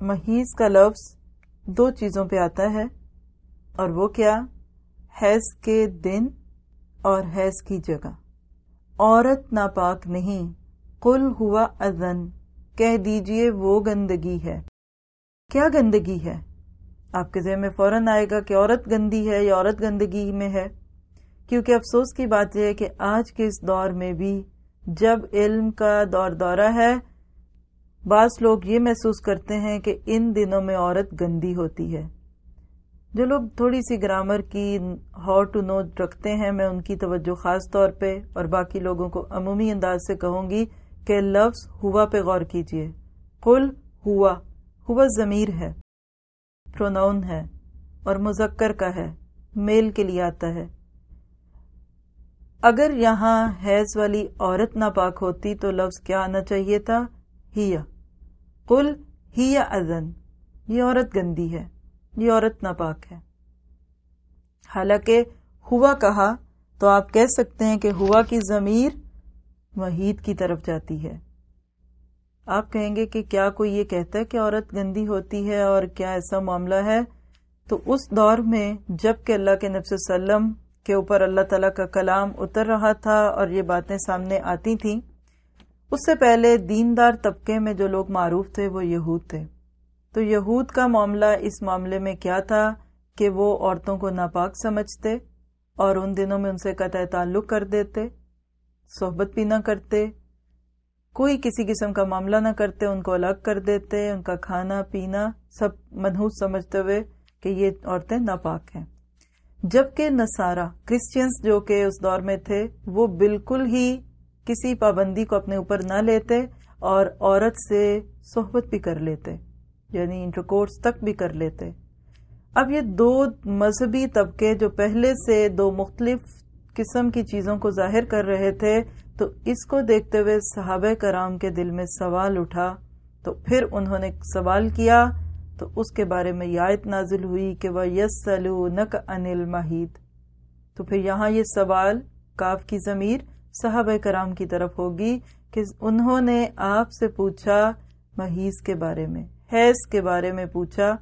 محیض کا لفظ دو چیزوں پہ آتا ہے اور وہ کیا؟ حیض کے دن اور حیض کی جگہ۔ عورت ناپاک نہیں کل ہوا ازن کہہ دیجیے وہ گندگی ہے۔ کیا گندگی ہے؟ آپ کے ذہن میں فوراً آئے گا کہ عورت گندی ہے یا عورت گندگی میں ہے، کیونکہ افسوس کی بات یہ ہے کہ آج کے اس دور میں بھی جب علم کا دور دورہ ہے، بعض لوگ یہ محسوس کرتے ہیں کہ ان دنوں میں عورت گندی ہوتی ہے۔ جو لوگ تھوڑی سی گرامر کی ہاؤ ٹو نو رکھتے ہیں، میں ان کی توجہ خاص طور پہ اور باقی لوگوں کو عمومی انداز سے کہوں گی کہ لفظ ہوا پہ غور کیجیے کل ہوا ہوا ضمیر ہے پروناؤن ہے اور مذکر کا ہے، میل کے لیے آتا ہے۔ اگر یہاں حیض والی عورت ناپاک ہوتی تو لفظ کیا آنا چاہیے تھا؟ ہیا۔ کل ہی ازن یہ عورت گندی ہے، یہ عورت ناپاک ہے۔ حالانکہ ہوا کہا تو آپ کہہ سکتے ہیں کہ ہوا کی ضمیر وحید کی طرف جاتی ہے۔ آپ کہیں گے کہ کیا کوئی یہ کہتا ہے کہ عورت گندی ہوتی ہے اور کیا ایسا معاملہ ہے؟ تو اس دور میں جبکہ اللہ کے نفس وسلم کے اوپر اللہ تعالیٰ کا کلام اتر رہا تھا اور یہ باتیں سامنے آتی تھیں۔ اس سے پہلے دیندار طبقے میں جو لوگ معروف تھے وہ یہود تھے۔ تو یہود کا معاملہ اس معاملے میں کیا تھا کہ وہ عورتوں کو ناپاک سمجھتے اور ان دنوں میں ان سے قطع تعلق کر دیتے، صحبت بھی نہ کرتے، کوئی کسی قسم کا معاملہ نہ کرتے، ان کو الگ کر دیتے، ان کا کھانا، پینا سب منحوس سمجھتے ہوئے کہ یہ عورتیں ناپاک ہیں۔ جبکہ نصارہ کرسچنس جو کہ اس دور میں تھے، وہ بالکل ہی کسی پابندی کو اپنے اوپر نہ لیتے اور عورت سے صحبت بھی کر لیتے یعنی انٹرکورس تک بھی کر لیتے۔ اب یہ دو مذہبی طبقے جو پہلے سے دو مختلف قسم کی چیزوں کو ظاہر کر رہے تھے، تو اس کو دیکھتے ہوئے صحابہ کرام کے دل میں سوال اٹھا، تو پھر انہوں نے سوال کیا تو اس کے بارے میں یایت نازل ہوئی کہ وہ یس سلو نک انل محید تو پھر یہاں یہ سوال کاف کی ضمیر صحابہ کرام کی طرف ہوگی کہ انہوں نے آپ سے پوچھا محیض کے بارے میں، حیض کے بارے میں پوچھا،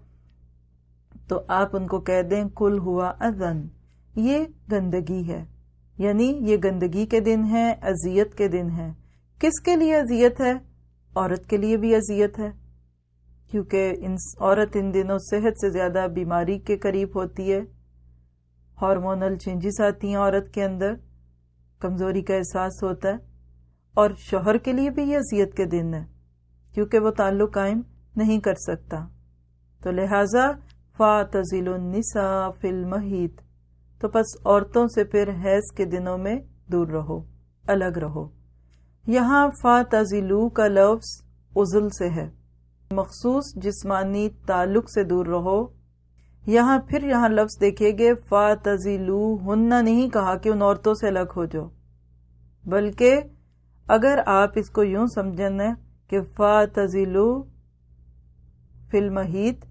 تو آپ ان کو کہہ دیں کل ہوا ازن یہ گندگی ہے یعنی یہ گندگی کے دن ہے، اذیت کے دن ہے۔ کس کے لیے اذیت ہے؟ عورت کے لیے بھی اذیت ہے۔ کیونکہ ان عورت ان دنوں صحت سے زیادہ بیماری کے قریب ہوتی ہے۔ ہارمونل چینجز آتی ہیں عورت کے اندر، کمزوری کا احساس ہوتا ہے، اور شوہر کے لیے بھی یہ اذیت کے دن ہے کیونکہ وہ تعلق قائم نہیں کر سکتا۔ تو لہذا فا تزیل النساء فی المحیط، تو پس عورتوں سے پھر حیض کے دنوں میں دور رہو، الگ رہو۔ یہاں فا تزیلو کا لفظ عزل سے ہے۔ مخصوص جسمانی تعلق سے دور رہو۔ یہاں پھر یہاں لفظ دیکھے گے فا تزیلو ہننا نہیں کہا کہ ان عورتوں سے الگ ہو جاؤ، بلکہ اگر آپ اس کو یوں سمجھنا کہ فا تزیلو محیط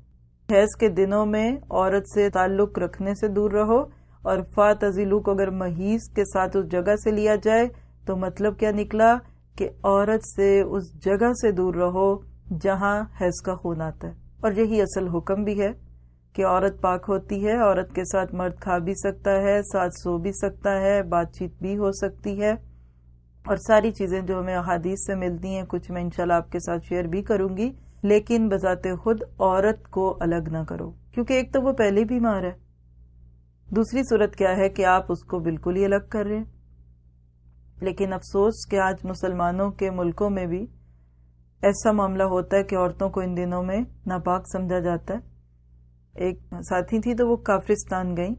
حیض کے دنوں میں عورت سے تعلق رکھنے سے دور رہو، اور فا تزیلو کو اگر محیض کے ساتھ اس جگہ سے لیا جائے تو مطلب کیا نکلا کہ عورت سے اس جگہ سے دور رہو۔ جہاں حیض کا خون آتا ہے۔ اور یہی اصل حکم بھی ہے کہ عورت پاک ہوتی ہے، عورت کے ساتھ مرد کھا بھی سکتا ہے، ساتھ سو بھی سکتا ہے، بات چیت بھی ہو سکتی ہے۔ اور ساری چیزیں جو ہمیں احادیث سے ملتی ہیں، کچھ میں انشاءاللہ آپ کے ساتھ شیئر بھی کروں گی۔ لیکن بذات خود عورت کو الگ نہ کرو، کیونکہ ایک تو وہ پہلے بیمار ہے۔ دوسری صورت کیا ہے کہ آپ اس کو بالکل ہی الگ کر رہے ہیں۔ لیکن افسوس کہ آج مسلمانوں کے ملکوں میں بھی ایسا معاملہ ہوتا ہے کہ عورتوں کو ان دنوں میں ناپاک سمجھا جاتا ہے۔ ایک ساتھی تھی تو وہ کافرستان گئی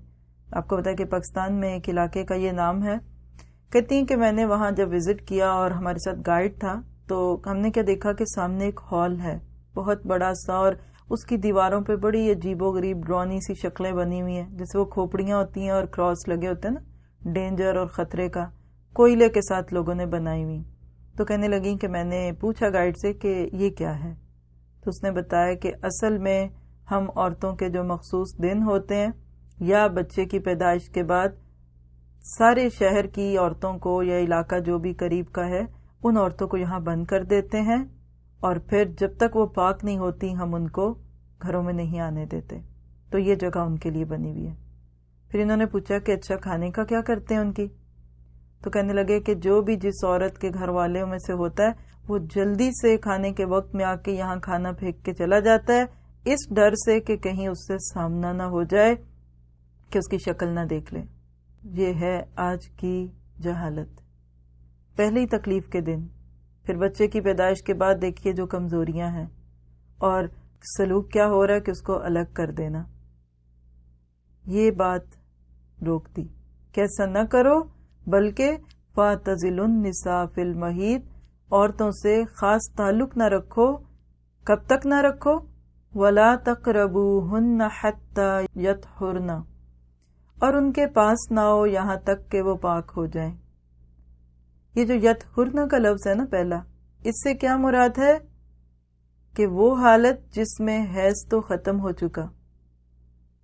آپ کو بتا کہ پاکستان میں ایک علاقے کا یہ نام ہے۔ کہتی ہیں کہ میں نے وہاں جب وزٹ کیا اور ہمارے ساتھ گائیڈ تھا تو ہم نے کیا دیکھا کہ سامنے ایک ہال ہے۔ بہت بڑا سا اور اس کی دیواروں پہ بڑی عجیب و غریب ڈرونی سی شکلیں بنی ہوئی ہیں، جیسے وہ کھوپڑیاں ہوتی ہیں اور کراس لگے ہوتے ہیں نا۔ ڈینجر اور خطرے کا کوئلے کے ساتھ لوگوں نے بنائی ہوئی۔ تو کہنے لگی کہ میں نے پوچھا گائیڈ سے کہ یہ کیا ہے۔ تو اس نے بتایا کہ اصل میں ہم عورتوں کے جو مخصوص دن ہوتے ہیں یا بچے کی پیدائش کے بعد سارے شہر کی عورتوں کو یا علاقہ جو بھی قریب کا ہے، ان عورتوں کو یہاں بند کر دیتے ہیں اور پھر جب تک وہ پاک نہیں ہوتی، ہم ان کو گھروں میں نہیں آنے دیتے۔ تو یہ جگہ ان کے لیے بنی ہوئی ہے۔ پھر انہوں نے پوچھا کہ اچھا کھانے کا کیا کرتے ہیں ان کی؟ تو کہنے لگے کہ جو بھی جس عورت کے گھر والوں میں سے ہوتا ہے، وہ جلدی سے کھانے کے وقت میں آ کے یہاں کھانا پھینک کے چلا جاتا ہے۔ اس ڈر سے کہ کہیں اس سے سامنا نہ ہو جائے کہ اس کی شکل نہ دیکھ لے۔ یہ ہے آج کی جہالت۔ پہلی تکلیف کے دن۔ پھر بچے کی پیدائش کے بعد دیکھیے جو کمزوریاں ہیں۔ اور سلوک کیا ہو رہا ہے کہ اس کو الگ کر دینا۔ یہ بات روک دی کیسا نہ کرو بلکہ فاتزل النساء فی المحید عورتوں سے خاص تعلق نہ رکھو۔ کب تک نہ رکھو؟ ولا تقربوهن حتى يطهرن۔ اور ان کے پاس نہ ہو یہاں تک کہ وہ پاک ہو جائیں۔ یہ جو یت ہرن کا لفظ ہے نا پہلا، اس سے کیا مراد ہے؟ کہ وہ حالت جس میں حیض تو ختم ہو چکا،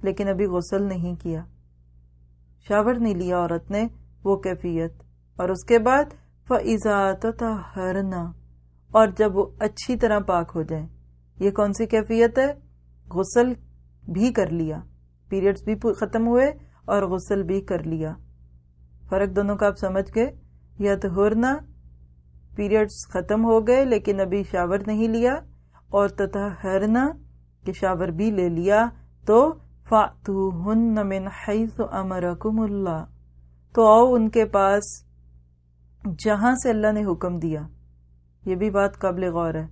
لیکن ابھی غسل نہیں کیا۔ شاور نہیں لیا عورت نے وہ کیفیت۔ اور اس کے بعد فضات ہرنا اور جب وہ اچھی طرح پاک ہو جائے یہ کون سی کیفیت ہے؟ غسل بھی کر لیا۔ پیریڈز بھی ختم ہوئے اور غسل بھی کر لیا۔ فرق دونوں کا آپ سمجھ گئے یا تو پیریڈز ختم ہو گئے لیکن ابھی شاور نہیں لیا۔ اور تتا ہرنا کہ شاور بھی لے لیا۔ تو فاتو ہن من حیث امرکم اللہ تو آؤ ان کے پاس جہاں سے اللہ نے حکم دیا۔ یہ بھی بات قابل غور ہے۔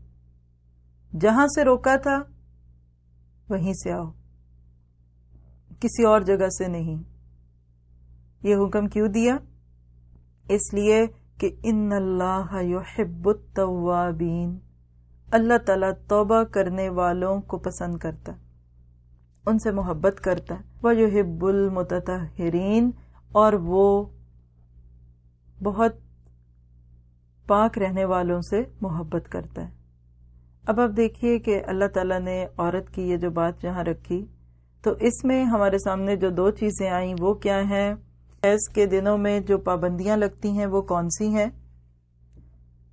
جہاں سے روکا تھا، وہیں سے آؤ۔ کسی اور جگہ سے نہیں۔ یہ حکم کیوں دیا؟ اس لیے کہ ان اللہ یحب التوابین۔ اللہ تعالی توبہ کرنے والوں کو پسند کرتا ہے۔ ان سے محبت کرتا ہے۔ وہ یحب المتطہرین۔ اور وہ بہت پاک رہنے والوں سے محبت کرتا ہے۔ اب آپ دیکھیے کہ اللہ تعالیٰ نے عورت کی یہ جو بات جہاں رکھی، تو اس میں ہمارے سامنے جو دو چیزیں آئیں، وہ کیا ہیں؟ ایس کے دنوں میں جو پابندیاں لگتی ہیں، وہ کون سی ہیں؟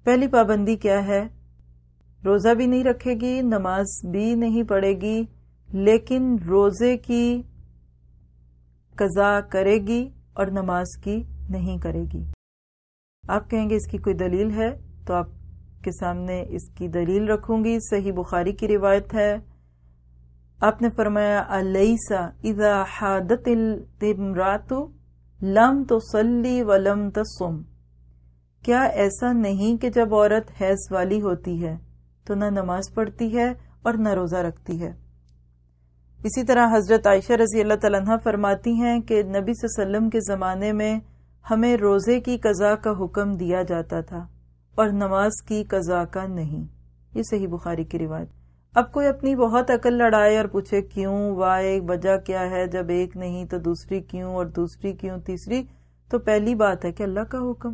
پہلی پابندی کیا ہے؟ روزہ بھی نہیں رکھے گی، نماز بھی نہیں پڑھے گی، لیکن روزے کی قضا کرے گی۔ اور نماز کی نہیں کرے گی۔ آپ کہیں گے اس کی کوئی دلیل ہے؟ تو آپ کے سامنے اس کی دلیل رکھوں گی۔ صحیح بخاری کی روایت ہے۔ آپ نے فرمایا علیسا اذا حادت الامرات لم تو سلی و لم تسم کیا ایسا نہیں کہ جب عورت حیض والی ہوتی ہے تو نہ نماز پڑھتی ہے اور نہ روزہ رکھتی ہے؟ اسی طرح حضرت عائشہ رضی اللہ تعالیٰ فرماتی ہیں کہ نبی صلی اللہ علیہ وسلم کے زمانے میں ہمیں روزے کی قضاء کا حکم دیا جاتا تھا اور نماز کی قضاء کا نہیں۔ یہ صحیح بخاری کی روایت۔ اب کوئی اپنی بہت عقل لڑائے اور پوچھے کیوں وائے وجہ کیا ہے؟ جب ایک نہیں تو دوسری کیوں اور دوسری کیوں، تیسری تو پہلی بات ہے کہ اللہ کا حکم۔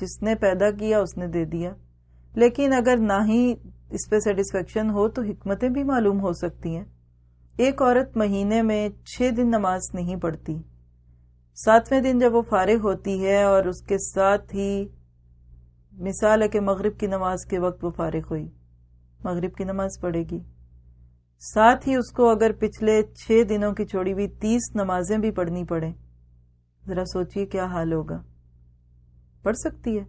جس نے پیدا کیا، اس نے دے دیا۔ لیکن اگر نہ ہی اس پہ سیٹسفیکشن ہو تو حکمتیں بھی معلوم ہو سکتی ہیں۔ ایک عورت مہینے میں چھ دن نماز نہیں پڑھتی۔ ساتویں دن جب وہ فارغ ہوتی ہے اور اس کے ساتھ ہی مثال ہے کہ مغرب کی نماز کے وقت وہ فارغ ہوئی۔ مغرب کی نماز پڑھے گی۔ ساتھ ہی اس کو اگر پچھلے چھ دنوں کی چھوڑی ہوئی تیس نمازیں بھی پڑھنی پڑے ذرا سوچیے کیا حال ہوگا۔ پڑھ سکتی ہے۔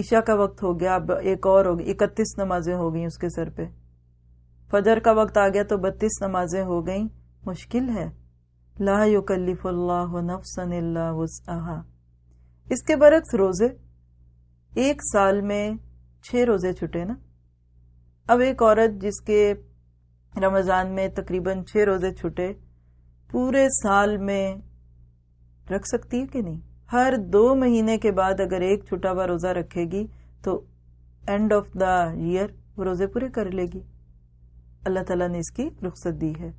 عشاء کا وقت ہو گیا، اب ایک اور ہو گئی، اکتیس نمازیں ہو گئیں اس کے سر پہ۔ فجر کا وقت آ گیا تو بتیس نمازیں ہو گئیں۔ مشکل ہے۔ لا یکلف اللہ نفسا الا وسعها اس کے برعکس روزے۔ ایک سال میں چھ روزے چھٹے نا۔ اب ایک عورت جس کے رمضان میں تقریباً چھ روزے چھٹے، پورے سال میں رکھ سکتی ہے کہ نہیں؟ ہر دو مہینے کے بعد اگر ایک چھٹا ہوا روزہ رکھے گی تو اینڈ آف دا ایئر وہ روزے پورے کر لے گی۔ اللہ تعالیٰ نے اس کی رخصت دی ہے۔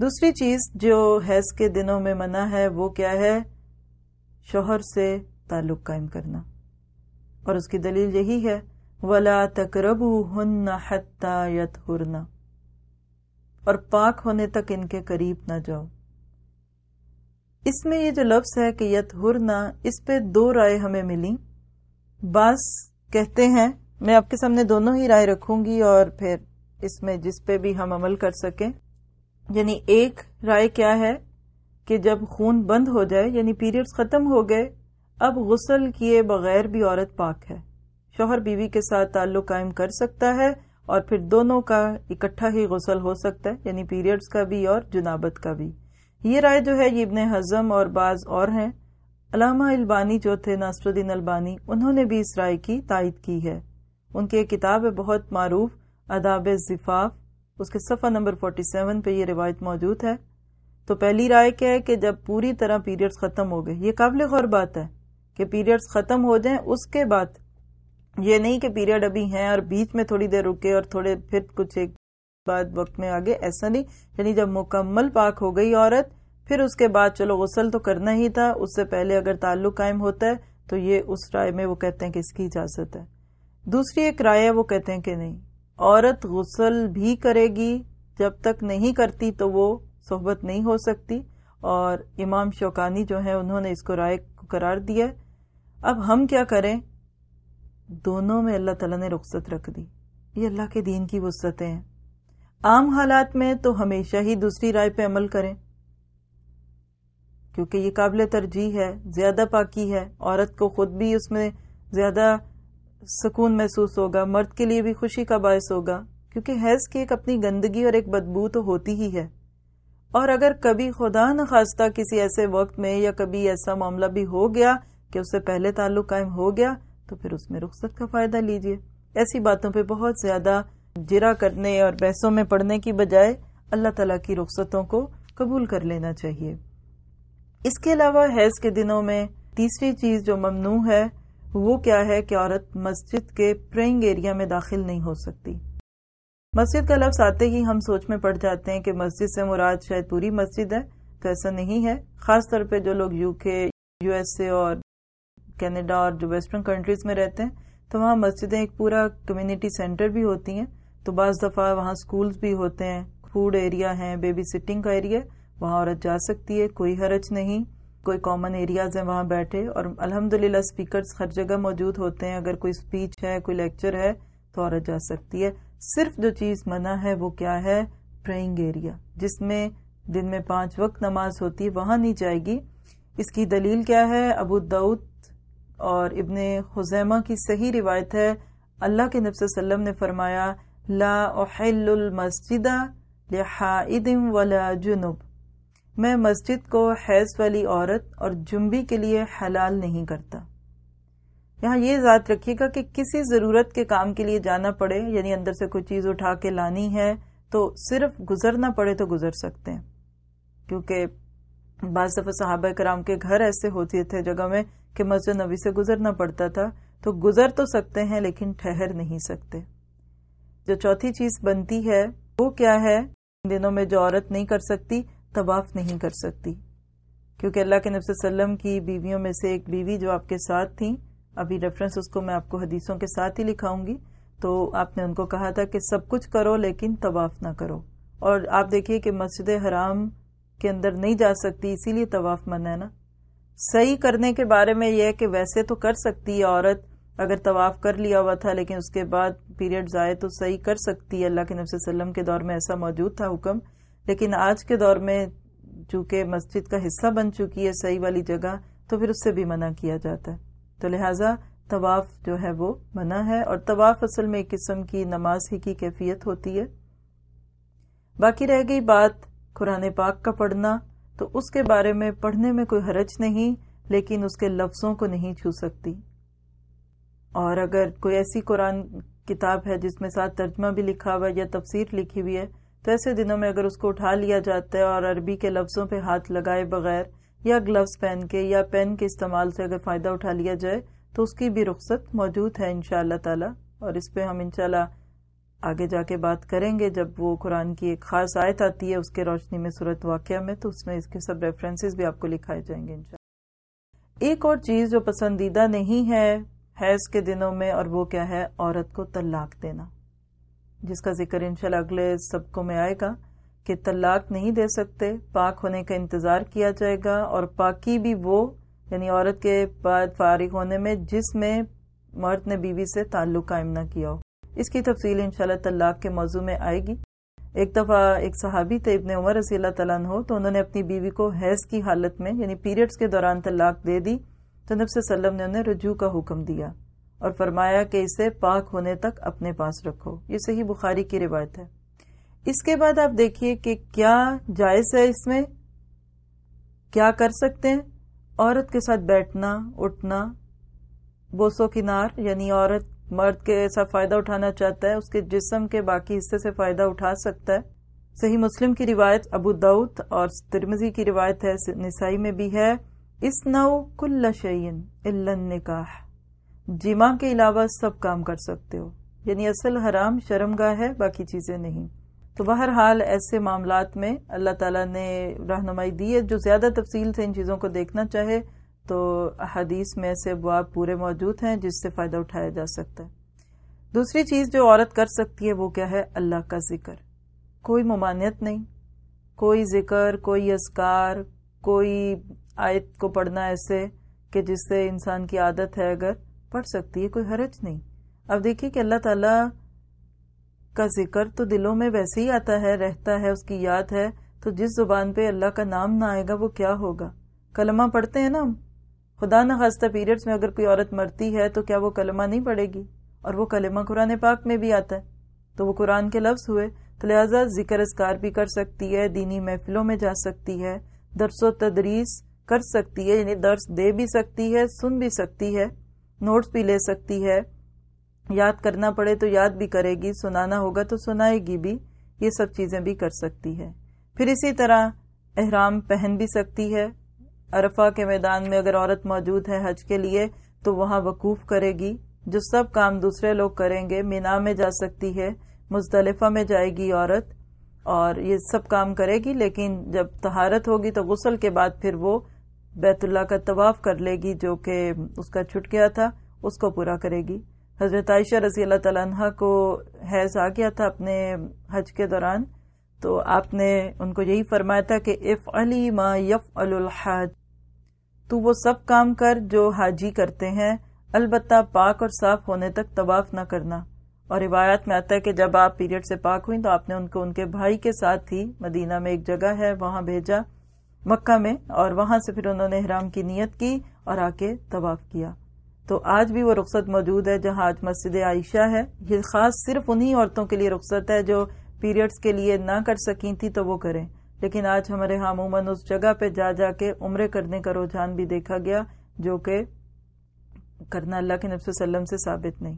دوسری چیز جو حیض کے دنوں میں منع ہے وہ کیا ہے؟ شوہر سے تعلق قائم کرنا۔ اور اس کی دلیل یہی ہے، ولا تقرب ہن یت اور پاک ہونے تک ان کے قریب نہ جاؤ۔ اس میں یہ جو لفظ ہے کہ یت ہرنا اس پہ دو رائے ہمیں ملی بعض کہتے ہیں، میں آپ کے سامنے دونوں ہی رائے رکھوں گی اور پھر اس میں جس پہ بھی ہم عمل کر سکیں۔ یعنی ایک رائے کیا ہے کہ جب خون بند ہو جائے یعنی پیریڈز ختم ہو گئے، اب غسل کیے بغیر بھی عورت پاک ہے۔ شوہر بیوی کے ساتھ تعلق قائم کر سکتا ہے اور پھر دونوں کا اکٹھا ہی غسل ہو سکتا ہے یعنی پیریڈز کا بھی اور جنابت کا بھی۔ یہ رائے جو ہے، یہ ابن ہضم اور بعض اور ہیں۔ علامہ البانی جو تھے ناصر الدین البانی، انہوں نے بھی اس رائے کی تائید کی ہے۔ ان کی ایک کتاب ہے، بہت معروف اداب زفاف اس کے صفحہ نمبر 47 پہ یہ روایت موجود ہے۔ تو پہلی رائے کیا ہے کہ جب پوری طرح پیریڈز ختم ہو گئے، یہ قابل غور بات ہے کہ پیریڈز ختم ہو جائیں، اس کے بعد یہ نہیں کہ پیریڈ ابھی ہیں اور بیچ میں تھوڑی دیر رکے اور تھوڑے پھر کچھ ایک بعد وقت میں آگے، ایسا نہیں۔ یعنی جب مکمل پاک ہو گئی عورت، پھر اس کے بعد چلو غسل تو کرنا ہی تھا، اس سے پہلے اگر تعلق قائم ہوتا ہے تو یہ اس رائے میں وہ کہتے ہیں کہ اس کی اجازت ہے۔ دوسری ایک رائے ہے، وہ کہتے ہیں کہ نہیں۔ عورت غسل بھی کرے گی، جب تک نہیں کرتی تو وہ صحبت نہیں ہو سکتی۔ اور امام شوکانی جو ہے انہوں نے اس کو رائے قرار دیا۔ اب ہم کیا کریں؟ دونوں میں اللہ تعالیٰ نے رخصت رکھ دی۔ یہ اللہ کے دین کی وسطیں ہیں۔ عام حالات میں تو ہمیشہ ہی دوسری رائے پہ عمل کریں۔ کیونکہ یہ قابل ترجیح ہے، زیادہ پاکی ہے۔ عورت کو خود بھی اس میں زیادہ سکون محسوس ہوگا، مرد کے لیے بھی خوشی کا باعث ہوگا، کیونکہ حیض کی ایک اپنی گندگی اور ایک بدبو تو ہوتی ہی ہے۔ اور اگر کبھی خدا نخواستہ کسی ایسے وقت میں یا کبھی ایسا معاملہ بھی ہو گیا کہ اس سے پہلے تعلق قائم ہو گیا، تو پھر اس میں رخصت کا فائدہ لیجیے۔ ایسی باتوں پہ بہت زیادہ جرا کرنے اور بحثوں میں پڑھنے کی بجائے اللہ تعالیٰ کی رخصتوں کو قبول کر لینا چاہیے۔ اس کے علاوہ حیض کے دنوں میں تیسری چیز جو ممنوع ہے وہ کیا ہے کہ عورت مسجد کے پرینگ ایریا میں داخل نہیں ہو سکتی۔ مسجد کا لفظ آتے ہی ہم سوچ میں پڑ جاتے ہیں کہ مسجد سے مراد شاید پوری مسجد ہے، تو ایسا نہیں ہے۔ خاص طور پہ جو لوگ یو کے یو ایس اے اور کینیڈا اور جو ویسٹرن کنٹریز میں رہتے ہیں، تو وہاں مسجدیں ایک پورا کمیونٹی سینٹر بھی ہوتی ہیں۔ تو بعض دفعہ وہاں سکولز بھی ہوتے ہیں۔ فوڈ ایریا ہیں بیبی سٹنگ کا ایریا وہاں عورت جا سکتی ہے، کوئی حرج نہیں۔ کوئی کامن ایریاز ہیں وہاں بیٹھے اور الحمد للہ اسپیکرس ہر جگہ موجود ہوتے ہیں۔ اگر کوئی اسپیچ ہے، کوئی لیکچر ہے تو عورت جا سکتی ہے۔ صرف جو چیز منع ہے وہ کیا ہے؟ پرینگ ایریا جس میں دن میں پانچ وقت نماز ہوتی ہے، وہاں نہیں جائے گی۔ اس کی دلیل کیا ہے؟ ابو دعود اور ابن خزیمہ کی صحیح روایت ہے۔ اللہ کے نبی وسلم نے فرمایا، لا احل المسجد لحائد ولا جنوب میں مسجد کو حیض والی عورت اور جنبی کے لیے حلال نہیں کرتا۔ یہاں یہ ذات رکھیے گا کہ کسی ضرورت کے کام کے لیے جانا پڑے یعنی اندر سے کوئی چیز اٹھا کے لانی ہے تو صرف گزرنا پڑے تو گزر سکتے ہیں۔ کیونکہ بعض دفعہ صحابہ کرام کے گھر ایسے ہوتے تھے جگہ میں کہ مسجد نبی سے گزرنا پڑتا تھا، تو گزر تو سکتے ہیں لیکن ٹھہر نہیں سکتے۔ جو چوتھی چیز بنتی ہے وہ کیا ہے؟ ان دنوں میں جو عورت نہیں کر سکتی طواف نہیں کر سکتی۔ کیونکہ اللہ کے نبی وسلم کی بیویوں میں سے ایک بیوی جو آپ کے ساتھ تھیں، ابھی ریفرنس اس کو میں آپ کو حدیثوں کے ساتھ ہی لکھاؤں گی۔ تو آپ نے ان کو کہا تھا کہ سب کچھ کرو لیکن طواف نہ کرو۔ اور آپ دیکھیے کہ مسجد حرام کے اندر نہیں جا سکتی، اسی لیے طواف منع ہے نا۔ صحیح کرنے کے بارے میں یہ ہے کہ ویسے تو کر سکتی ہے عورت، اگر طواف کر لیا ہوا تھا لیکن اس کے بعد پیریڈ آئے تو صحیح کر سکتی ہے۔ اللہ کے نبی وسلم کے دور میں ایسا موجود تھا حکم۔ لیکن آج کے دور میں چونکہ مسجد کا حصہ بن چکی ہے صحیح والی جگہ، تو پھر اس سے بھی منع کیا جاتا ہے۔ تو لہٰذا طواف جو ہے وہ منع ہے اور طواف اصل میں ایک قسم کی نماز ہی کی کیفیت ہوتی ہے۔ باقی رہ گئی بات قرآن پاک کا پڑھنا، تو اس کے بارے میں پڑھنے میں کوئی حرج نہیں، لیکن اس کے لفظوں کو نہیں چھو سکتی۔ اور اگر کوئی ایسی قرآن کتاب ہے جس میں ساتھ ترجمہ بھی لکھا ہوا ہے یا تفسیر لکھی ہوئی ہے تو ایسے دنوں میں اگر اس کو اٹھا لیا جاتا ہے اور عربی کے لفظوں پہ ہاتھ لگائے بغیر یا گلوز پہن کے یا پین کے استعمال سے اگر فائدہ اٹھا لیا جائے، تو اس کی بھی رخصت موجود ہے ان شاء اللہ تعالی۔ اور اس پہ ہم انشاءاللہ آگے جا کے بات کریں گے۔ جب وہ قرآن کی ایک خاص آیت آتی ہے، اس کے روشنی میں صورت واقعہ میں، تو اس میں اس کے سب ریفرنسز بھی آپ کو لکھائے جائیں گے انشاءاللہ۔ ایک اور چیز جو پسندیدہ نہیں ہے، حیض کے دنوں میں اور وہ کیا ہے؟ عورت کو طلاق دینا۔ جس کا ذکر انشاءاللہ اگلے سبقوں میں آئے گا کہ طلاق نہیں دے سکتے، پاک ہونے کا انتظار کیا جائے گا اور پاکی بھی وہ یعنی عورت کے بعد فارغ ہونے میں جس میں مرد نے بیوی سے تعلق قائم نہ کیا ہو۔ اس کی تفصیل انشاءاللہ طلاق کے موضوع میں آئے گی۔ ایک دفعہ ایک صحابی تھے، ابن عمر رضی اللہ تعالیٰ ہو تو انہوں نے اپنی بیوی کو حیض کی حالت میں یعنی پیریڈز کے دوران طلاق دے دی، تو نب صلی وسلم نے انہیں رجوع کا حکم دیا۔ اور فرمایا کہ اسے پاک ہونے تک اپنے پاس رکھو۔ یہ صحیح بخاری کی روایت ہے۔ اس کے بعد آپ دیکھیے کہ کیا جائز ہے اس میں۔ کیا کر سکتے ہیں؟ عورت کے ساتھ بیٹھنا، اٹھنا بوسو کنار یعنی عورت مرد کے ساتھ فائدہ اٹھانا چاہتا ہے، اس کے جسم کے باقی حصے سے فائدہ اٹھا سکتا ہے۔ صحیح مسلم کی روایت ابو دعود اور ترمزی کی روایت ہے، نسائی میں بھی ہے۔ اس نو کل شعین نکاح جمع کے علاوہ سب کام کر سکتے ہو۔ یعنی اصل حرام شرم گاہ ہے، باقی چیزیں نہیں۔ تو بہرحال ایسے معاملات میں اللہ تعالیٰ نے رہنمائی دی ہے۔ جو زیادہ تفصیل سے ان چیزوں کو دیکھنا چاہے تو حدیث میں ایسے ابواب پورے موجود ہیں، جس سے فائدہ اٹھایا جا سکتا ہے۔ دوسری چیز جو عورت کر سکتی ہے، وہ کیا ہے؟ اللہ کا ذکر۔ کوئی ممانعت نہیں۔ کوئی ذکر، کوئی اذکار، کوئی آیت کو پڑھنا ایسے کہ جس سے انسان کی عادت ہے، اگر پڑھ سکتی ہے، کوئی حرج نہیں۔ اب دیکھیے کہ اللہ تعالیٰ کا ذکر تو دلوں میں ویسے ہی آتا ہے، رہتا ہے، اس کی یاد ہے۔ تو جس زبان پہ اللہ کا نام نہ آئے گا، وہ کیا ہوگا؟ کلمہ پڑھتے ہیں نا ہم۔ خدا نخواستہ پیریڈز میں اگر کوئی عورت مرتی ہے، تو کیا وہ کلمہ نہیں پڑے گی؟ اور وہ کلمہ قرآن پاک میں بھی آتا ہے۔ تو وہ قرآن کے لفظ ہوئے۔ تو لہٰذا ذکر اسکار بھی کر سکتی ہے، دینی محفلوں میں جا سکتی ہے، درس و تدریس کر سکتی ہے یعنی درس دے بھی سکتی ہے، سن بھی سکتی ہے۔ نوٹس بھی لے سکتی ہے۔ یاد کرنا پڑے تو یاد بھی کرے گی، سنانا ہوگا تو سنائے گی بھی، یہ سب چیزیں بھی کر سکتی ہے۔ پھر اسی طرح احرام پہن بھی سکتی ہے۔ عرفہ کے میدان میں اگر عورت موجود ہے حج کے لیے تو وہاں وقوف کرے گی۔ جو سب کام دوسرے لوگ کریں گے، مینا میں جا سکتی ہے، مزدلفہ میں جائے گی عورت اور یہ سب کام کرے گی، لیکن جب تہارت ہوگی تو غسل کے بعد پھر وہ بیت اللہ کا طواف کر لے گی جو کہ اس کا چھٹ گیا تھا، اس کو پورا کرے گی۔ حضرت عائشہ رضی اللہ تعالیٰ عنہ کو حیض آ گیا تھا اپنے حج کے دوران۔ تو آپ نے ان کو یہی فرمایا تھا کہ اف علی ما یف الحاج۔ تو وہ سب کام کر جو حاجی کرتے ہیں، البتہ پاک اور صاف ہونے تک طواف نہ کرنا۔ اور روایات میں آتا ہے کہ جب آپ پیریڈ سے پاک ہوئی تو آپ نے ان کو ان کے بھائی کے ساتھ ہی مدینہ میں ایک جگہ ہے، وہاں بھیجا۔ مکہ میں اور وہاں سے پھر انہوں نے احرام کی نیت کی اور آ کے طواف کیا۔ تو آج بھی وہ رخصت موجود ہے جہاں آج مسجد عائشہ ہے۔ یہ خاص صرف انہی عورتوں کے لیے رخصت ہے جو پیریڈز کے لیے نہ کر سکی تھی تو وہ کریں۔ لیکن آج ہمارے ہاں عموماً اس جگہ پہ جا جا کے عمرے کرنے کا رجحان بھی دیکھا گیا جو کہ کرنا اللہ کے نبی وسلم سے ثابت نہیں۔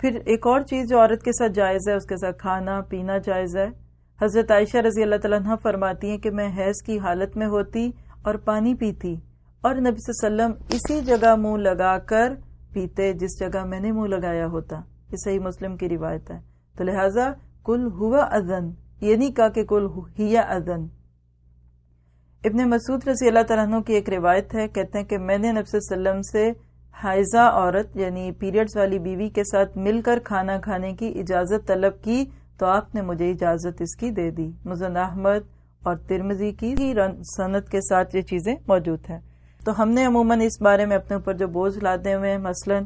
پھر ایک اور چیز جو عورت کے ساتھ جائز ہے، اس کے ساتھ کھانا پینا جائز ہے۔ حضرت عائشہ رضی اللہ تعالیٰ فرماتی ہیں کہ میں حیض کی حالت میں ہوتی اور پانی پیتی اور نبی صلی اللہ علیہ وسلم اسی جگہ منہ لگا کر پیتے جس جگہ میں نے منہ لگایا ہوتا۔ یہ صحیح مسلم کی روایت ہے۔ تو لہٰذا کل ہوا ازن یہ نہیں کہا کہ کل ہیا ازن ابن مسعود رضی اللہ تعالیٰ کی ایک روایت ہے، کہتے ہیں کہ میں نے نبی صلی اللہ علیہ وسلم سے حائزہ عورت یعنی پیریڈز والی بیوی کے ساتھ مل کر کھانا کھانے کی اجازت طلب کی تو آپ نے مجھے اجازت اس کی دے دی۔ مزن احمد اور ترمزی کی صنعت کے ساتھ یہ چیزیں موجود ہیں۔ تو ہم نے عموماً اس بارے میں اپنے اوپر جو بوجھ لاتے ہوئے مثلا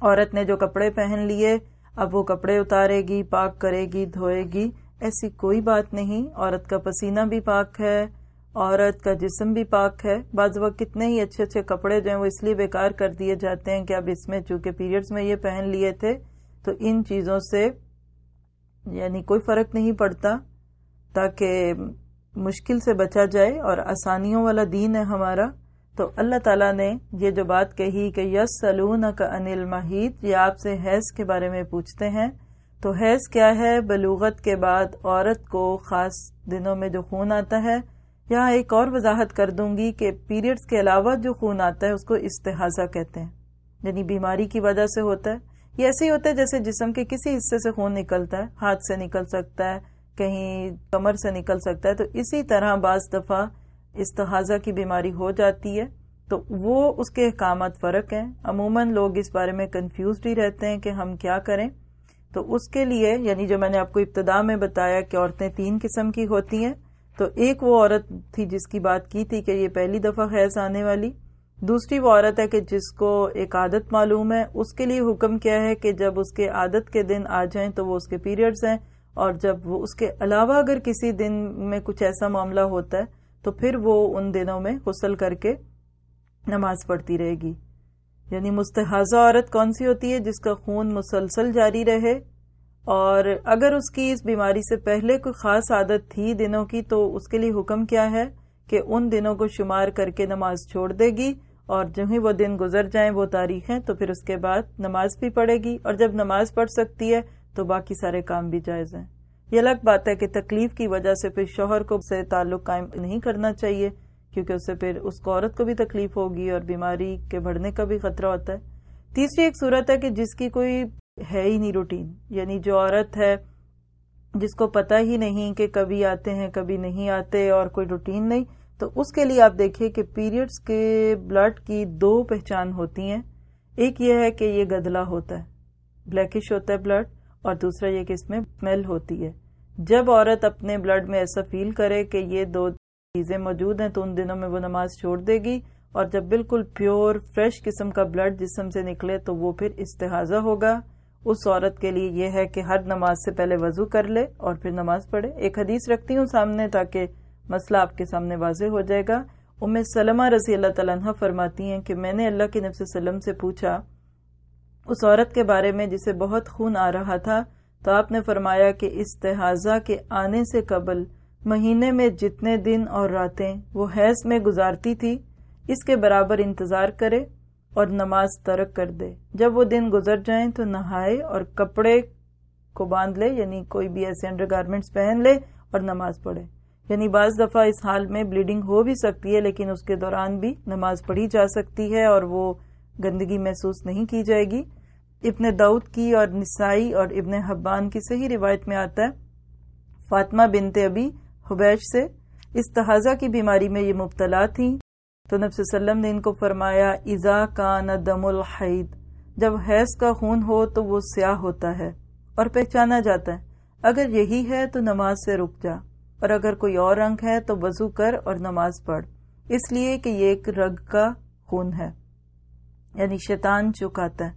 عورت نے جو کپڑے پہن لیے، اب وہ کپڑے اتارے گی، پاک کرے گی، دھوئے گی، ایسی کوئی بات نہیں۔ عورت کا پسینہ بھی پاک ہے، عورت کا جسم بھی پاک ہے۔ بعض وقت کتنے ہی اچھے اچھے کپڑے جو ہیں، وہ اس لیے بیکار کر دیے جاتے ہیں کہ اب اس میں چونکہ پیریڈز میں یہ پہن لیے تھے، تو ان چیزوں سے یعنی کوئی فرق نہیں پڑتا تاکہ مشکل سے بچا جائے اور آسانیوں والا دین ہے ہمارا، تو اللہ تعالیٰ نے یہ جو بات کہی کہ یس سلون کا انل ماہید یہ آپ سے حیض کے بارے میں پوچھتے ہیں۔ تو حیض کیا ہے؟ بلوغت کے بعد عورت کو خاص دنوں میں جو خون آتا ہے۔ یہاں ایک اور وضاحت کر دوں گی کہ پیریڈز کے علاوہ جو خون آتا ہے، اس کو استحاظہ کہتے ہیں۔ یعنی بیماری کی وجہ سے ہوتا ہے۔ یہ ایسے ہی ہوتا ہے جیسے جسم کے کسی حصے سے خون نکلتا ہے، ہاتھ سے نکل سکتا ہے، کہیں کمر سے نکل سکتا ہے، تو اسی طرح بعض دفعہ استحاظہ کی بیماری ہو جاتی ہے۔ تو وہ اس کے احکامات فرق ہیں۔ عموماً لوگ اس بارے میں کنفیوزڈ ہی رہتے ہیں کہ ہم کیا کریں۔ تو اس کے لیے یعنی جو میں نے آپ کو ابتدا میں بتایا کہ عورتیں تین قسم کی ہوتی ہیں، تو ایک وہ عورت تھی جس کی بات کی تھی کہ یہ پہلی دفعہ خیز آنے والی۔ دوسری وہ عورت ہے کہ جس کو ایک عادت معلوم ہے، اس کے لیے حکم کیا ہے کہ جب اس کے عادت کے دن آ جائیں تو وہ اس کے پیریڈز ہیں، اور جب وہ اس کے علاوہ اگر کسی دن میں کچھ ایسا معاملہ ہوتا ہے، تو پھر وہ ان دنوں میں غسل کر کے نماز پڑھتی رہے گی۔ یعنی مستحضہ عورت کون سی ہوتی ہے جس کا خون مسلسل جاری رہے؟ اور اگر اس کی اس بیماری سے پہلے کوئی خاص عادت تھی دنوں کی، تو اس کے لیے حکم کیا ہے کہ ان دنوں کو شمار کر کے نماز چھوڑ دے گی۔ اور جو ہی وہ دن گزر جائیں، وہ تاریخیں، تو پھر اس کے بعد نماز بھی پڑھے گی۔ اور جب نماز پڑھ سکتی ہے، تو باقی سارے کام بھی جائز ہیں۔ یہ الگ بات ہے کہ تکلیف کی وجہ سے پھر شوہر کو سے تعلق قائم نہیں کرنا چاہیے، کیونکہ اس سے پھر اس کو عورت کو بھی تکلیف ہوگی اور بیماری کے بڑھنے کا بھی خطرہ ہوتا ہے۔ تیسری ایک صورت ہے کہ جس کی کوئی ہے ہی نہیں روٹین یعنی جو عورت ہے، جس کو پتا ہی نہیں کہ کبھی آتے ہیں، کبھی نہیں آتے اور کوئی روٹین نہیں تو اس کے لیے آپ دیکھیے کہ پیریڈز کے بلڈ کی دو پہچان ہوتی ہیں۔ ایک یہ ہے کہ یہ گدلا ہوتا ہے بلیکش ہوتا ہے بلڈ اور دوسرا یہ کہ اس میں اسمیل ہوتی ہے۔ جب عورت اپنے بلڈ میں ایسا فیل کرے کہ یہ دو چیزیں موجود ہیں تو ان دنوں میں وہ نماز چھوڑ دے گی، اور جب بالکل پیور فریش قسم کا بلڈ جسم سے نکلے تو وہ پھر استحاظہ ہوگا۔ اس عورت کے لیے یہ ہے کہ ہر نماز سے پہلے وضو کر لے اور پھر نماز پڑھے۔ ایک حدیث رکھتی ہوں سامنے تاکہ مسئلہ آپ کے سامنے واضح ہو جائے گا۔ ام سلمہ رضی اللہ تعالیٰ فرماتی ہیں کہ میں نے اللہ کے نفس وسلم سے پوچھا، اس عورت کے بارے میں جسے بہت خون آ رہا تھا، تو آپ نے فرمایا کہ استحاضہ کے آنے سے قبل مہینے میں جتنے دن اور راتیں وہ حیض میں گزارتی تھی، اس کے برابر انتظار کرے اور نماز ترک کر دے۔ جب وہ دن گزر جائیں تو نہائے اور کپڑے کو باندھ لے یعنی کوئی بھی ایسے انڈر گارمنٹس پہن لے اور نماز پڑھے۔ یعنی بعض دفعہ اس حال میں بلیڈنگ ہو بھی سکتی ہے، لیکن اس کے دوران بھی نماز پڑھی جا سکتی ہے اور وہ گندگی محسوس نہیں کی جائے گی۔ ابن دعود کی اور نسائی اور ابن حبان کی صحیح روایت میں آتا ہے، فاطمہ بنت ابی حبیش سے، اس تحازہ کی بیماری میں یہ مبتلا تھی تو نفس وسلم نے ان کو فرمایا ایزا کا دم الحید، جب حیض کا خون ہو تو وہ سیاہ ہوتا ہے اور پہچانا جاتا ہے۔ اگر یہی ہے تو نماز سے رک جا۔ اور اگر کوئی اور رنگ ہے تو وضو کر اور نماز پڑھ۔ اس لیے کہ یہ ایک رگ کا خون ہے۔ یعنی شیطان چکاتا ہے۔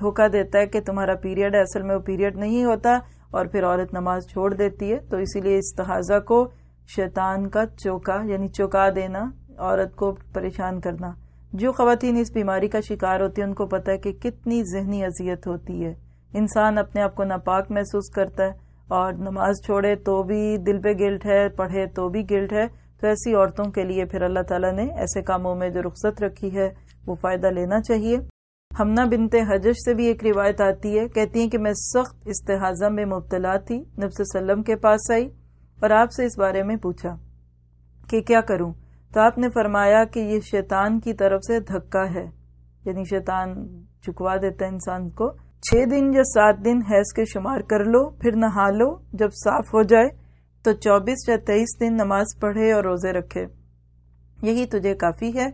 دھوکہ دیتا ہے کہ تمہارا پیریڈ ہے، اصل میں وہ پیریڈ نہیں ہوتا اور پھر عورت نماز چھوڑ دیتی ہے۔ تو اسی لیے استحاظہ کو شیطان کا چوکا یعنی چوکا دینا، عورت کو پریشان کرنا۔ جو خواتین اس بیماری کا شکار ہوتی ہیں، ان کو پتا ہے کہ کتنی ذہنی اذیت ہوتی ہے۔ انسان اپنے آپ کو ناپاک محسوس کرتا ہے۔ اور نماز چھوڑے تو بھی دل پہ گلٹ ہے، پڑھے تو بھی گلٹ ہے۔ تو ایسی عورتوں کے لیے پھر اللہ تعالیٰ نے ایسے کاموں میں جو رخصت رکھی ہے، وہ فائدہ لینا چاہیے۔ ہمنا بنتے حجش سے بھی ایک روایت آتی ہے، کہتی ہیں کہ میں سخت استحاظہ میں مبتلا تھی نبس وسلم کے پاس آئی اور آپ سے اس بارے میں پوچھا کہ کیا کروں؟ تو آپ نے فرمایا کہ یہ شیطان کی طرف سے دھکا ہے یعنی شیطان چکوا دیتا ہے انسان کو۔ چھ دن یا سات دن حیض کے شمار کر لو، پھر نہا لو، جب صاف ہو جائے تو چوبیس یا تیئیس دن نماز پڑھے اور روزے رکھے۔ یہی تجھے کافی ہے۔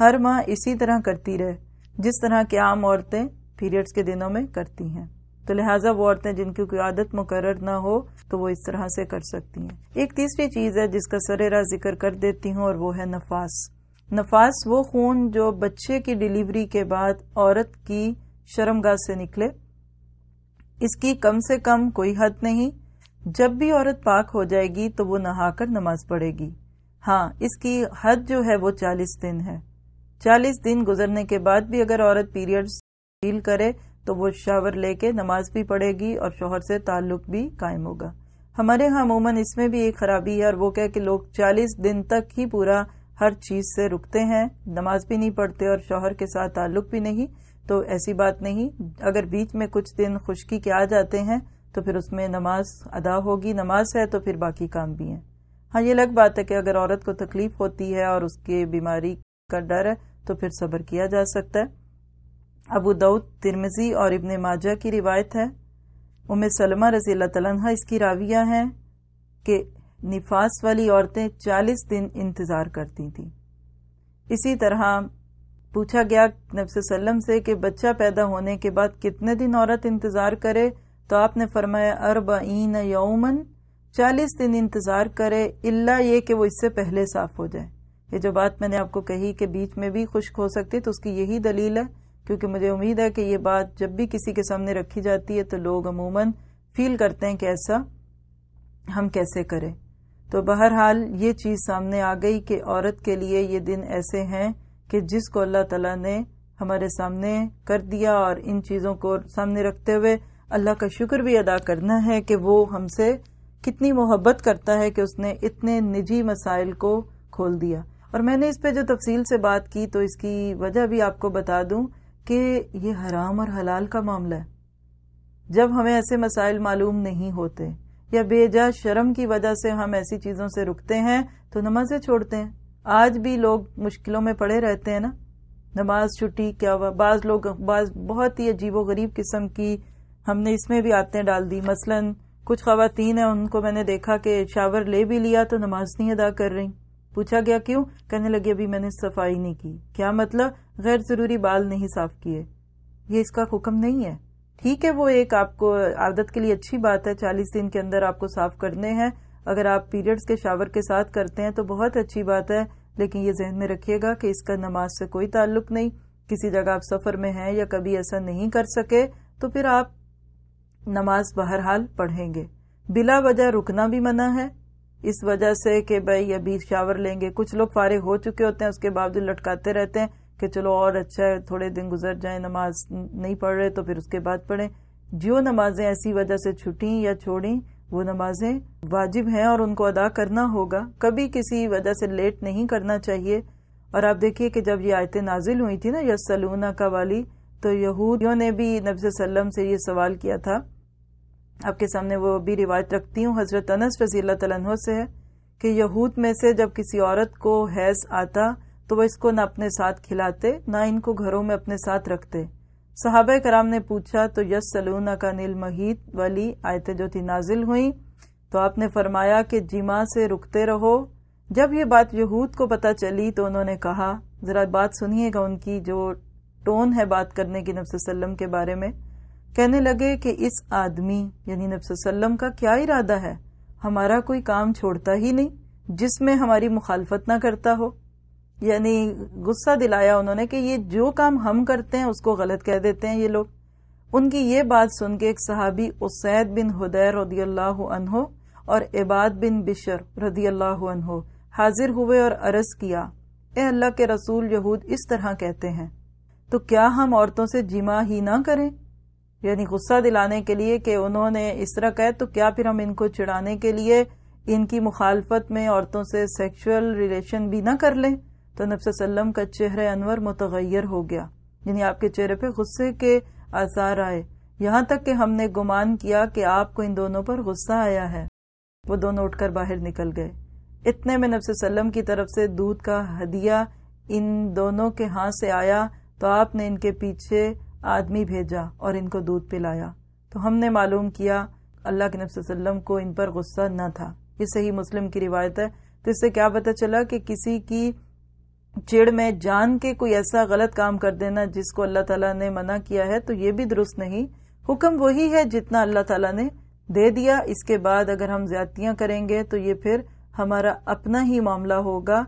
ہر ماہ اسی طرح کرتی رہے جس طرح کی عام عورتیں پیریڈز کے دنوں میں کرتی ہیں۔ تو لہٰذا وہ عورتیں جن کی کوئی عادت مقرر نہ ہو تو وہ اس طرح سے کر سکتی ہیں۔ ایک تیسری چیز ہے جس کا سر ذکر کر دیتی ہوں اور وہ ہے نفاس۔ نفاس وہ خون جو بچے کی ڈلیوری کے بعد عورت کی شرمگاہ سے نکلے۔ اس کی کم سے کم کوئی حد نہیں، جب بھی عورت پاک ہو جائے گی تو وہ نہا کر نماز پڑھے گی۔ ہاں اس کی حد جو ہے وہ چالیس دن ہے۔ چالیس دن گزرنے کے بعد بھی اگر عورت پیریڈ فیل کرے تو وہ شاور لے کے نماز بھی پڑھے گی اور شوہر سے تعلق بھی قائم ہوگا۔ ہمارے ہاں عموماً اس میں بھی ایک خرابی ہے اور وہ کہ لوگ چالیس دن تک ہی پورا ہر چیز سے رکتے ہیں، نماز بھی نہیں پڑھتے اور شوہر کے ساتھ تعلق بھی نہیں۔ تو ایسی بات نہیں۔ اگر بیچ میں کچھ دن خشکی کے آ جاتے ہیں، تو پھر اس میں نماز ادا ہوگی۔ نماز ہے تو پھر باقی کام بھی ہیں۔ ہاں یہ الگ بات ہے کہ اگر عورت کو تکلیف ہوتی ہے اور اس کی بیماری کا ڈر ہے، تو پھر صبر کیا جا سکتا ہے۔ ابو دعود ترمزی اور ابن ماجہ کی روایت ہے۔ ام سلمہ رضی اللہ تعالیٰ اس کی راویہ ہیں کہ نفاس والی عورتیں چالیس دن انتظار کرتی تھیں۔ اسی طرح پوچھا گیا نبس وسلم سے کہ بچہ پیدا ہونے کے بعد کتنے دن عورت انتظار کرے؟ تو آپ نے فرمایا، اربعین یومن چالیس دن انتظار کرے اللہ یہ کہ وہ اس سے پہلے صاف ہو جائے۔ یہ جو بات میں نے آپ کو کہی کہ بیچ میں بھی خشک ہو سکتی تو اس کی یہی دلیل ہے، کیونکہ مجھے امید ہے کہ یہ بات جب بھی کسی کے سامنے رکھی جاتی ہے، تو لوگ عموماً فیل کرتے ہیں کہ ایسا ہم کیسے کریں۔ تو بہرحال یہ چیز سامنے آ گئی کہ عورت کے لیے یہ دن ایسے ہیں کہ جس کو اللہ تعالیٰ نے ہمارے سامنے کر دیا اور ان چیزوں کو سامنے رکھتے ہوئے اللہ کا شکر بھی ادا کرنا ہے کہ وہ ہم سے کتنی محبت کرتا ہے کہ اس نے اتنے نجی مسائل کو کھول دیا۔ اور میں نے اس پہ جو تفصیل سے بات کی تو اس کی وجہ بھی آپ کو بتا دوں کہ یہ حرام اور حلال کا معاملہ ہے۔ جب ہمیں ایسے مسائل معلوم نہیں ہوتے یا بے جا شرم کی وجہ سے ہم ایسی چیزوں سے رکتے ہیں تو نمازیں چھوڑتے ہیں۔ آج بھی لوگ مشکلوں میں پڑے رہتے ہیں نا۔ نماز چھٹی، کیا ہوا؟ بعض لوگ، بعض بہت ہی عجیب و غریب قسم کی ہم نے اس میں بھی آتے ڈال دی۔ مثلا کچھ خواتین ہیں، ان کو میں نے دیکھا کہ شاور لے بھی لیا تو نماز نہیں ادا کر رہی۔ پوچھا گیا، کیوں؟ کہنے لگی ابھی میں نے صفائی نہیں کی۔ کیا مطلب؟ غیر ضروری بال نہیں صاف کیے۔ یہ اس کا حکم نہیں ہے۔ ٹھیک ہے، وہ ایک آپ کو عادت کے لیے اچھی بات ہے۔ چالیس دن کے اندر آپ کو صاف کرنے ہیں۔ اگر آپ پیریڈز کے شاور کے ساتھ کرتے ہیں تو بہت اچھی بات ہے۔ لیکن یہ ذہن میں رکھیے گا کہ اس کا نماز سے کوئی تعلق نہیں۔ کسی جگہ آپ سفر میں ہیں یا کبھی ایسا نہیں کر سکے، تو پھر آپ نماز بہرحال پڑھیں گے۔ بلا وجہ رکنا بھی منع ہے۔ اس وجہ سے کہ بھائی ابھی شاور لیں گے۔ کچھ لوگ فارغ ہو چکے ہوتے ہیں، اس کے باوجود لٹکاتے رہتے ہیں کہ چلو اور اچھا ہے، تھوڑے دن گزر جائیں، نماز نہیں پڑھ رہے تو پھر اس کے بعد پڑھیں۔ جو نمازیں ایسی وجہ سے چھٹیں یا چھوڑیں وہ نمازیں واجب ہیں اور ان کو ادا کرنا ہوگا۔ کبھی کسی وجہ سے لیٹ نہیں کرنا چاہیے۔ اور آپ دیکھیے کہ جب یہ آیتیں نازل ہوئی تھی نا یس کا والی، تو یہودیوں نے بھی نبی وسلم سے یہ سوال کیا تھا۔ آپ کے سامنے وہ بھی روایت رکھتی ہوں۔ حضرت انس رضی اللہ تعالیٰ سے ہے کہ یہود میں سے جب کسی عورت کو حیض آتا تو وہ اس کو نہ اپنے ساتھ کھلاتے، نہ ان کو گھروں میں اپنے ساتھ رکھتے۔ صحابہ کرام نے پوچھا، تو یس سلونا کا نیل محیط والی آیتیں جو تھی نازل ہوئی تو آپ نے فرمایا کہ جی جمع سے رکتے رہو۔ جب یہ بات یہود کو پتا چلی تو انہوں نے کہا، ذرا بات سنیے گا ان کی جو ٹون ہے بات کرنے کی نفس وسلم کے بارے میں۔ کہنے لگے کہ اس آدمی یعنی نفس وسلم کا کیا ارادہ ہے؟ ہمارا کوئی کام چھوڑتا ہی نہیں، جس میں ہماری مخالفت نہ کرتا ہو۔ یعنی غصہ دلایا انہوں نے کہ یہ جو کام ہم کرتے ہیں اس کو غلط کہہ دیتے ہیں یہ لوگ۔ ان کی یہ بات سن کے ایک صحابی اسید بن ہدیر رضی اللہ عنہ اور عباد بن بشر رضی اللہ عنہ حاضر ہوئے اور عرض کیا، اے اللہ کے رسول یہود اس طرح کہتے ہیں، تو کیا ہم عورتوں سے جمع ہی نہ کریں؟ یعنی غصہ دلانے کے لیے کہ انہوں نے اس طرح کہ تو کیا پھر ہم ان کو چڑھانے کے لیے ان کی مخالفت میں عورتوں سے سیکشل ریلیشن بھی نہ کر لیں؟ تو نبس وسلم کا چہرہ انور متغیر ہو گیا۔ یعنی آپ کے چہرے پہ غصے کے آثار آئے۔ یہاں تک کہ ہم نے گمان کیا کہ آپ کو ان دونوں پر غصہ آیا ہے۔ وہ دونوں اٹھ کر باہر نکل گئے۔ اتنے میں نبس وسلم کی طرف سے دودھ کا ہدیہ ان دونوں کے ہاں سے آیا تو آپ نے ان کے پیچھے آدمی بھیجا اور ان کو دودھ پلایا۔ تو ہم نے معلوم کیا اللہ کے نبی وسلم کو ان پر غصہ نہ تھا۔ یہ صحیح مسلم کی روایت ہے۔ تو اس سے کیا پتا چلا کہ کسی کی چڑ میں جان کے کوئی ایسا غلط کام کر دینا جس کو اللہ تعالیٰ نے منع کیا ہے، تو یہ بھی درست نہیں۔ حکم وہی ہے جتنا اللہ تعالیٰ نے دے دیا۔ اس کے بعد اگر ہم زیادتیاں کریں گے تو یہ پھر ہمارا اپنا ہی معاملہ ہوگا۔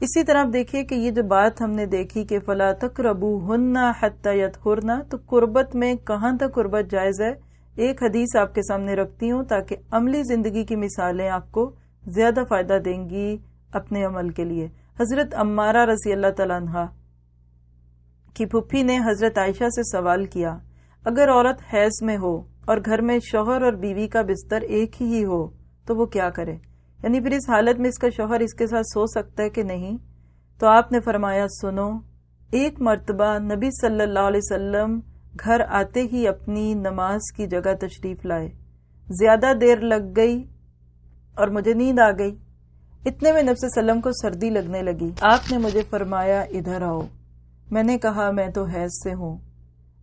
اسی طرح دیکھیے کہ یہ جو بات ہم نے دیکھی کہ فلا تک ربو ہننا حتیت ہرنا تو قربت میں کہاں تک قربت جائز ہے؟ ایک حدیث آپ کے سامنے رکھتی ہوں تاکہ عملی زندگی کی مثالیں آپ کو زیادہ فائدہ دیں گی اپنے عمل کے لیے۔ حضرت امارہ رضی اللہ تعالیٰ عنہ کی پھپھی نے حضرت عائشہ سے سوال کیا، اگر عورت حیض میں ہو اور گھر میں شوہر اور بیوی کا بستر ایک ہی ہو، تو وہ کیا کرے؟ یعنی پھر اس حالت میں اس کا شوہر اس کے ساتھ سو سکتا ہے کہ نہیں؟ تو آپ نے فرمایا، سنو، ایک مرتبہ نبی صلی اللہ علیہ وسلم گھر آتے ہی اپنی نماز کی جگہ تشریف لائے۔ زیادہ دیر لگ گئی اور مجھے نیند آ گئی۔ اتنے میں نبی وسلم کو سردی لگنے لگی۔ آپ نے مجھے فرمایا، ادھر آؤ۔ میں نے کہا، میں تو حیض سے ہوں۔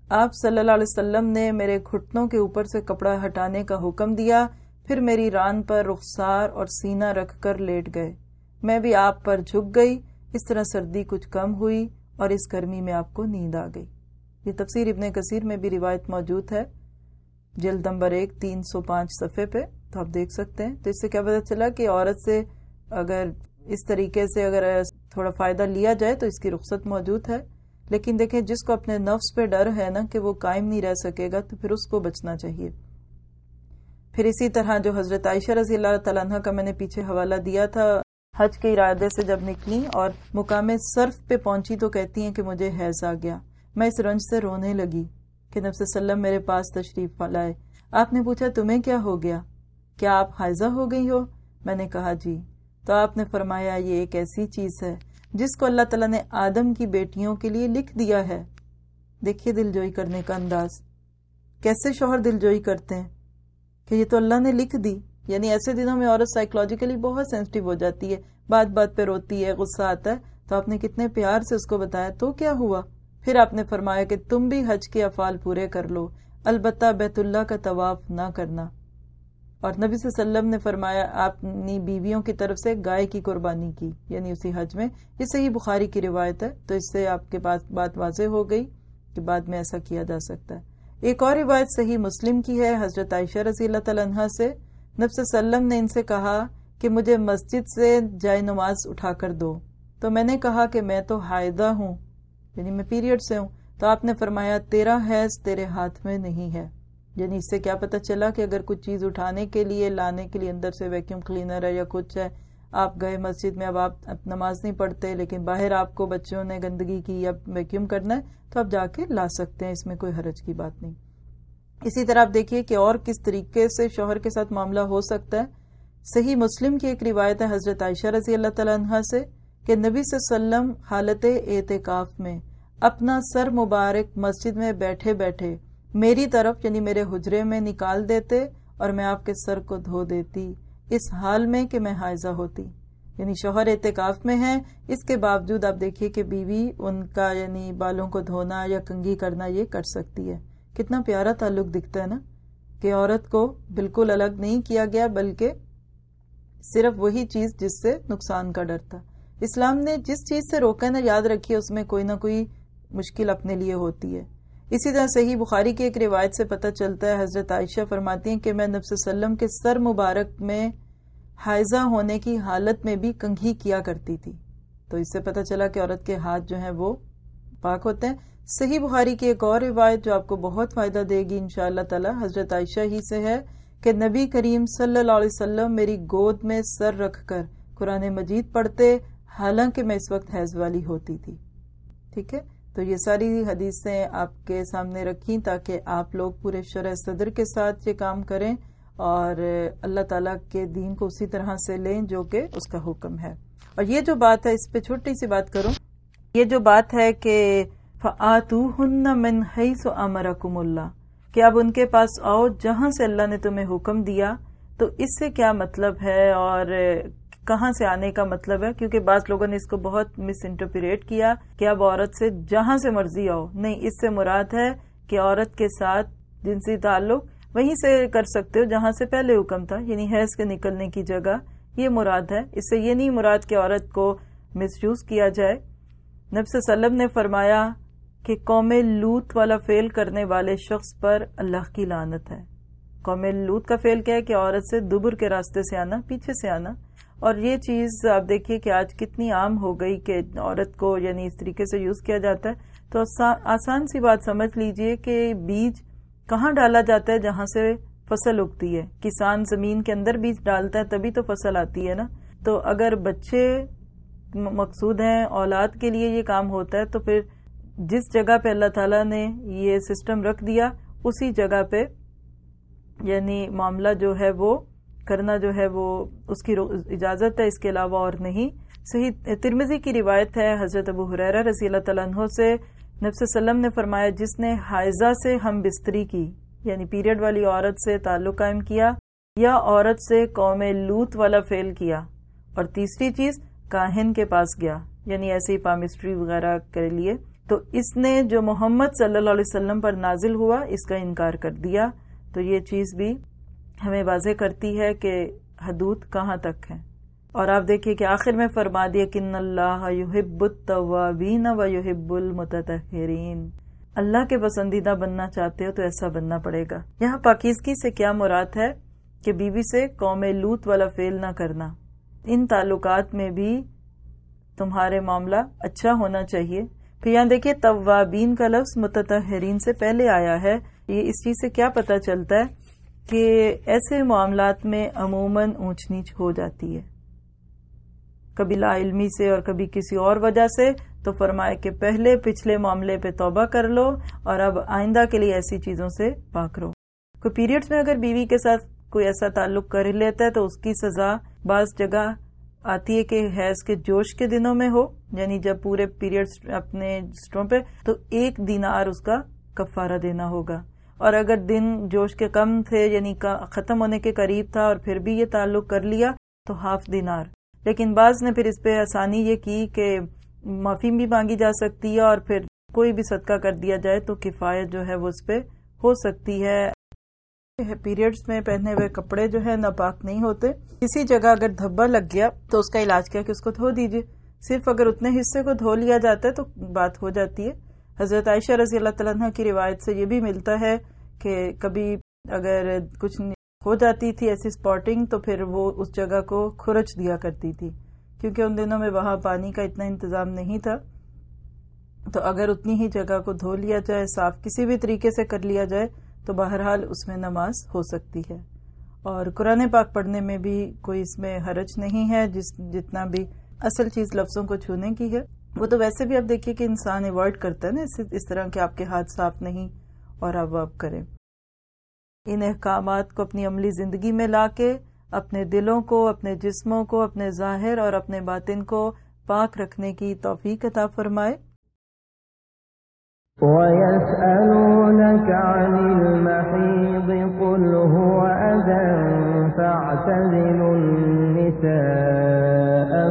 آپ صلی اللہ علیہ وسلم نے میرے گھٹنوں کے اوپر سے کپڑا ہٹانے کا حکم دیا، پھر میری ران پر رخسار اور سینہ رکھ کر لیٹ گئے۔ میں بھی آپ پر جھک گئی۔ اس طرح سردی کچھ کم ہوئی اور اس گرمی میں آپ کو نیند آ گئی۔ یہ تفسیر ابن کثیر میں بھی روایت موجود ہے۔ جلد نمبر ایک، تین سو پانچ صفحے پہ تو آپ دیکھ سکتے ہیں۔ تو اس سے کیا پتا چلا کہ عورت سے اگر اس طریقے سے اگر تھوڑا فائدہ لیا جائے تو اس کی رخصت موجود ہے۔ لیکن دیکھیں، جس کو اپنے نفس پہ ڈر ہے نا کہ وہ قائم نہیں رہ سکے گا، تو پھر اس کو بچنا چاہیے۔ پھر اسی طرح جو حضرت عائشہ رضی اللہ تعالیٰ عنہ کا میں نے پیچھے حوالہ دیا تھا، حج کے ارادے سے جب نکلی اور مقام صرف پہ پہنچی تو کہتی ہیں کہ مجھے حیض آ گیا۔ میں اس رنج سے رونے لگی کہ نفس وسلم میرے پاس تشریف لائے۔ آپ نے پوچھا، تمہیں کیا ہو گیا؟ کیا آپ حائزہ ہو گئی ہو؟ میں نے کہا جی۔ تو آپ نے فرمایا یہ ایک ایسی چیز ہے جس کو اللہ تعالیٰ نے آدم کی بیٹیوں کے لیے لکھ دیا ہے۔ دیکھیے دل جوئی کرنے کا انداز۔ کیسے شوہر دل جوئی کرتے ہیں کہ یہ تو اللہ نے لکھ دی۔ یعنی ایسے دنوں میں عورت سائیکولوجیکلی بہت سینسٹیو ہو جاتی ہے، بات بات پہ روتی ہے، غصہ آتا ہے۔ تو آپ نے کتنے پیار سے اس کو بتایا، تو کیا ہوا؟ پھر آپ نے فرمایا کہ تم بھی حج کے افعال پورے کر لو، البتہ بیت اللہ کا طواف نہ کرنا۔ اور نبی صلی اللہ علیہ وسلم نے فرمایا آپ نے بیویوں کی طرف سے گائے کی قربانی کی یعنی اسی حج میں۔ یہ صحیح بخاری کی روایت ہے، تو اس سے آپ کے پاس بات واضح ہو گئی کہ بعد میں ایسا کیا جا سکتا ہے۔ ایک اور روایت صحیح مسلم کی ہے، حضرت عائشہ رضی اللہ تعالیٰ عنہ سے۔ نبس وسلم نے ان سے کہا کہ مجھے مسجد سے جائے نماز اٹھا کر دو۔ تو میں نے کہا کہ میں تو حائدہ ہوں یعنی میں پیریڈ سے ہوں۔ تو آپ نے فرمایا، تیرا حیض تیرے ہاتھ میں نہیں ہے۔ یعنی اس سے کیا پتہ چلا کہ اگر کچھ چیز اٹھانے کے لیے، لانے کے لیے اندر سے ویکیوم کلینر ہے یا کچھ ہے، آپ گئے مسجد میں، اب آپ نماز نہیں پڑھتے، لیکن باہر آپ کو بچوں نے گندگی کی یا ویکیوم کرنا ہے، تو آپ جا کے لا سکتے ہیں، اس میں کوئی حرج کی بات نہیں۔ اسی طرح آپ دیکھیے کہ اور کس طریقے سے شوہر کے ساتھ معاملہ ہو سکتا ہے۔ صحیح مسلم کی ایک روایت ہے حضرت عائشہ رضی اللہ تعالیٰ عنہ سے کہ نبی صلی اللہ علیہ وسلم حالت اعتکاف میں اپنا سر مبارک مسجد میں بیٹھے بیٹھے میری طرف یعنی میرے حجرے میں نکال دیتے اور میں آپ کے سر کو دھو دیتی، اس حال میں کہ میں حائزہ ہوتی۔ یعنی شوہر اعتکاف میں ہے اس کے باوجود آپ دیکھیے کہ بیوی ان کا یعنی بالوں کو دھونا یا کنگھی کرنا یہ کر سکتی ہے۔ کتنا پیارا تعلق دکھتا ہے نا؟ کہ عورت کو بالکل الگ نہیں کیا گیا، بلکہ صرف وہی چیز جس سے نقصان کا ڈر تھا۔ اسلام نے جس چیز سے روکا نا، یاد رکھی اس میں کوئی نہ کوئی مشکل اپنے لیے ہوتی ہے۔ اسی طرح صحیح بخاری کی ایک روایت سے پتہ چلتا ہے، حضرت عائشہ فرماتی ہیں کہ میں نبس وسلم کے سر مبارک میں حائزہ ہونے کی حالت میں بھی کنگھی کیا کرتی تھی۔ تو اس سے پتہ چلا کہ عورت کے ہاتھ جو ہیں وہ پاک ہوتے ہیں۔ صحیح بخاری کی ایک اور روایت جو آپ کو بہت فائدہ دے گی ان شاء اللہ تعالی، حضرت عائشہ ہی سے ہے کہ نبی کریم صلی اللہ علیہ وسلم میری گود میں سر رکھ کر قرآن مجید پڑھتے، حالانکہ میں اس وقت حیض والی ہوتی تھی۔ ٹھیک ہے؟ تو یہ ساری حدیثیں آپ کے سامنے رکھیں تاکہ آپ لوگ پورے شرح صدر کے ساتھ یہ کام کریں اور اللہ تعالیٰ کے دین کو اسی طرح سے لیں جو کہ اس کا حکم ہے۔ اور یہ جو بات ہے، اس پہ چھوٹی سی بات کروں۔ یہ جو بات ہے کہ من حیث امرکم اللہ کہ اب ان کے پاس آؤ جہاں سے اللہ نے تمہیں حکم دیا، تو اس سے کیا مطلب ہے؟ اور کہاں سے آنے کا مطلب ہے؟ کیونکہ بعض لوگوں نے اس کو بہت مس انٹرپریٹ کیا کہ اب عورت سے جہاں سے مرضی آؤ۔ نہیں، اس سے مراد ہے کہ عورت کے ساتھ جنسی تعلق وہیں سے کر سکتے ہو جہاں سے پہلے حکم تھا یعنی حیض کے نکلنے کی جگہ۔ یہ مراد ہے۔ اس سے یہ نہیں مراد کہ عورت کو مس یوز کیا جائے۔ نبس سلم نے فرمایا کہ قوم لوت والا فیل کرنے والے شخص پر اللہ کی لانت ہے۔ قوم لوت کا فیل کیا ہے کہ عورت سے دبر کے راستے سے آنا، پیچھے سے آنا۔ اور یہ چیز آپ دیکھیے کہ آج کتنی عام ہو گئی کہ عورت کو یعنی اس طریقے سے یوز کیا جاتا ہے۔ تو آسان سی بات سمجھ لیجیے کہ بیج کہاں ڈالا جاتا ہے جہاں سے فصل اگتی ہے۔ کسان زمین کے اندر بیج ڈالتا ہے تبھی تو فصل آتی ہے نا۔ تو اگر بچے مقصود ہیں، اولاد کے لیے یہ کام ہوتا ہے تو پھر جس جگہ پہ اللہ تعالیٰ نے یہ سسٹم رکھ دیا، اسی جگہ پہ یعنی معاملہ جو ہے وہ کرنا جو ہے وہ اس کی اجازت ہے، اس کے علاوہ اور نہیں۔ صحیح ترمزی کی روایت ہے، حضرت ابو حریرہ رضی اللہ تعالیٰ عنہ سے نبس وسلم نے فرمایا، جس نے حائزہ سے ہم بستری کی یعنی پیریڈ والی عورت سے تعلق قائم کیا یا عورت سے قوم لوت والا فیل کیا، اور تیسری چیز، کاہن کے پاس گیا یعنی ایسے ہی پامسٹری وغیرہ کے لیے۔ تو اس نے جو محمد صلی اللہ علیہ وسلم پر نازل ہوا، اس کا انکار کر دیا۔ تو یہ چیز بھی ہمیں واضح کرتی ہے کہ حدود کہاں تک ہے اور آپ دیکھیے کہ آخر میں فرما دیا کن اللہ یحب التوابین و یحب المتطہرین۔ اللہ کے پسندیدہ بننا چاہتے ہو تو ایسا بننا پڑے گا۔ یہاں پاکیزگی سے کیا مراد ہے کہ بیوی سے قوم لوت والا فیل نہ کرنا۔ ان تعلقات میں بھی تمہارے معاملہ اچھا ہونا چاہیے۔ پھر یہاں دیکھیے توابین کا لفظ متطہرین سے پہلے آیا ہے۔ یہ اس چیز سے کیا پتا چلتا ہے کہ ایسے معاملات میں عموماً اونچ نیچ ہو جاتی ہے۔ کبھی لا علمی سے اور کبھی کسی اور وجہ سے تو فرمائے کہ پہلے پچھلے معاملے پہ توبہ کر لو اور اب آئندہ کے لیے ایسی چیزوں سے پاک رہو۔ کوئی پیریڈز میں اگر بیوی کے ساتھ کوئی ایسا تعلق کر لیتا ہے تو اس کی سزا بعض جگہ آتی ہے کہ حیض کے جوش کے دنوں میں ہو یعنی جب پورے پیریڈ اپنے پہ تو ایک دینار اس کا کفارہ دینا ہوگا۔ اور اگر دن جوش کے کم تھے یعنی ختم ہونے کے قریب تھا اور پھر بھی یہ تعلق کر لیا، تو ہاف دینار۔ لیکن بعض نے پھر اس پہ آسانی یہ کی کہ معافی بھی مانگی جا سکتی ہے اور پھر کوئی بھی صدقہ کر دیا جائے تو کفایت جو ہے وہ اس پہ ہو سکتی ہے۔ پیریڈز میں پہنے ہوئے کپڑے جو ہے ناپاک نہیں ہوتے۔ کسی جگہ اگر دھبا لگ گیا تو اس کا علاج کیا کہ اس کو دھو دیجیے صرف اگر اتنے حصے کو دھو لیا جاتا ہے تو بات ہو جاتی ہے۔ حضرت عائشہ رضی اللہ تعالیٰ کی روایت سے یہ بھی ملتا ہے کہ کبھی اگر کچھ ہو جاتی تھی ایسی اسپاٹنگ تو پھر وہ اس جگہ کو کھرچ دیا کرتی تھی، کیونکہ ان دنوں میں وہاں پانی کا اتنا انتظام نہیں تھا۔ تو اگر اتنی ہی جگہ کو دھو لیا جائے، صاف کسی بھی طریقے سے کر لیا جائے، تو بہرحال اس میں نماز ہو سکتی ہے۔ اور قرآن پاک پڑھنے میں بھی کوئی اس میں حرج نہیں ہے، جس جتنا بھی اصل چیز لفظوں کو چھونے کی ہے۔ وہ تو ویسے بھی اب دیکھیے کہ انسان اوائڈ کرتا ہے نا، اس طرح کے آپ کے ہاتھ صاف نہیں اور اب آپ کریں۔ ان احکامات کو اپنی عملی زندگی میں لا کے، اپنے دلوں کو، اپنے جسموں کو، اپنے ظاہر اور اپنے باطن کو پاک رکھنے کی توفیق عطا فرمائے۔ وَيَسْأَلُونَكَ عَنِ الْمَحِيضِ قُلْ هُوَ أَذًى فَاعْتَزِلُوا النِّسَاءَ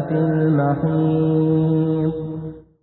فِي الْمَحِيضِ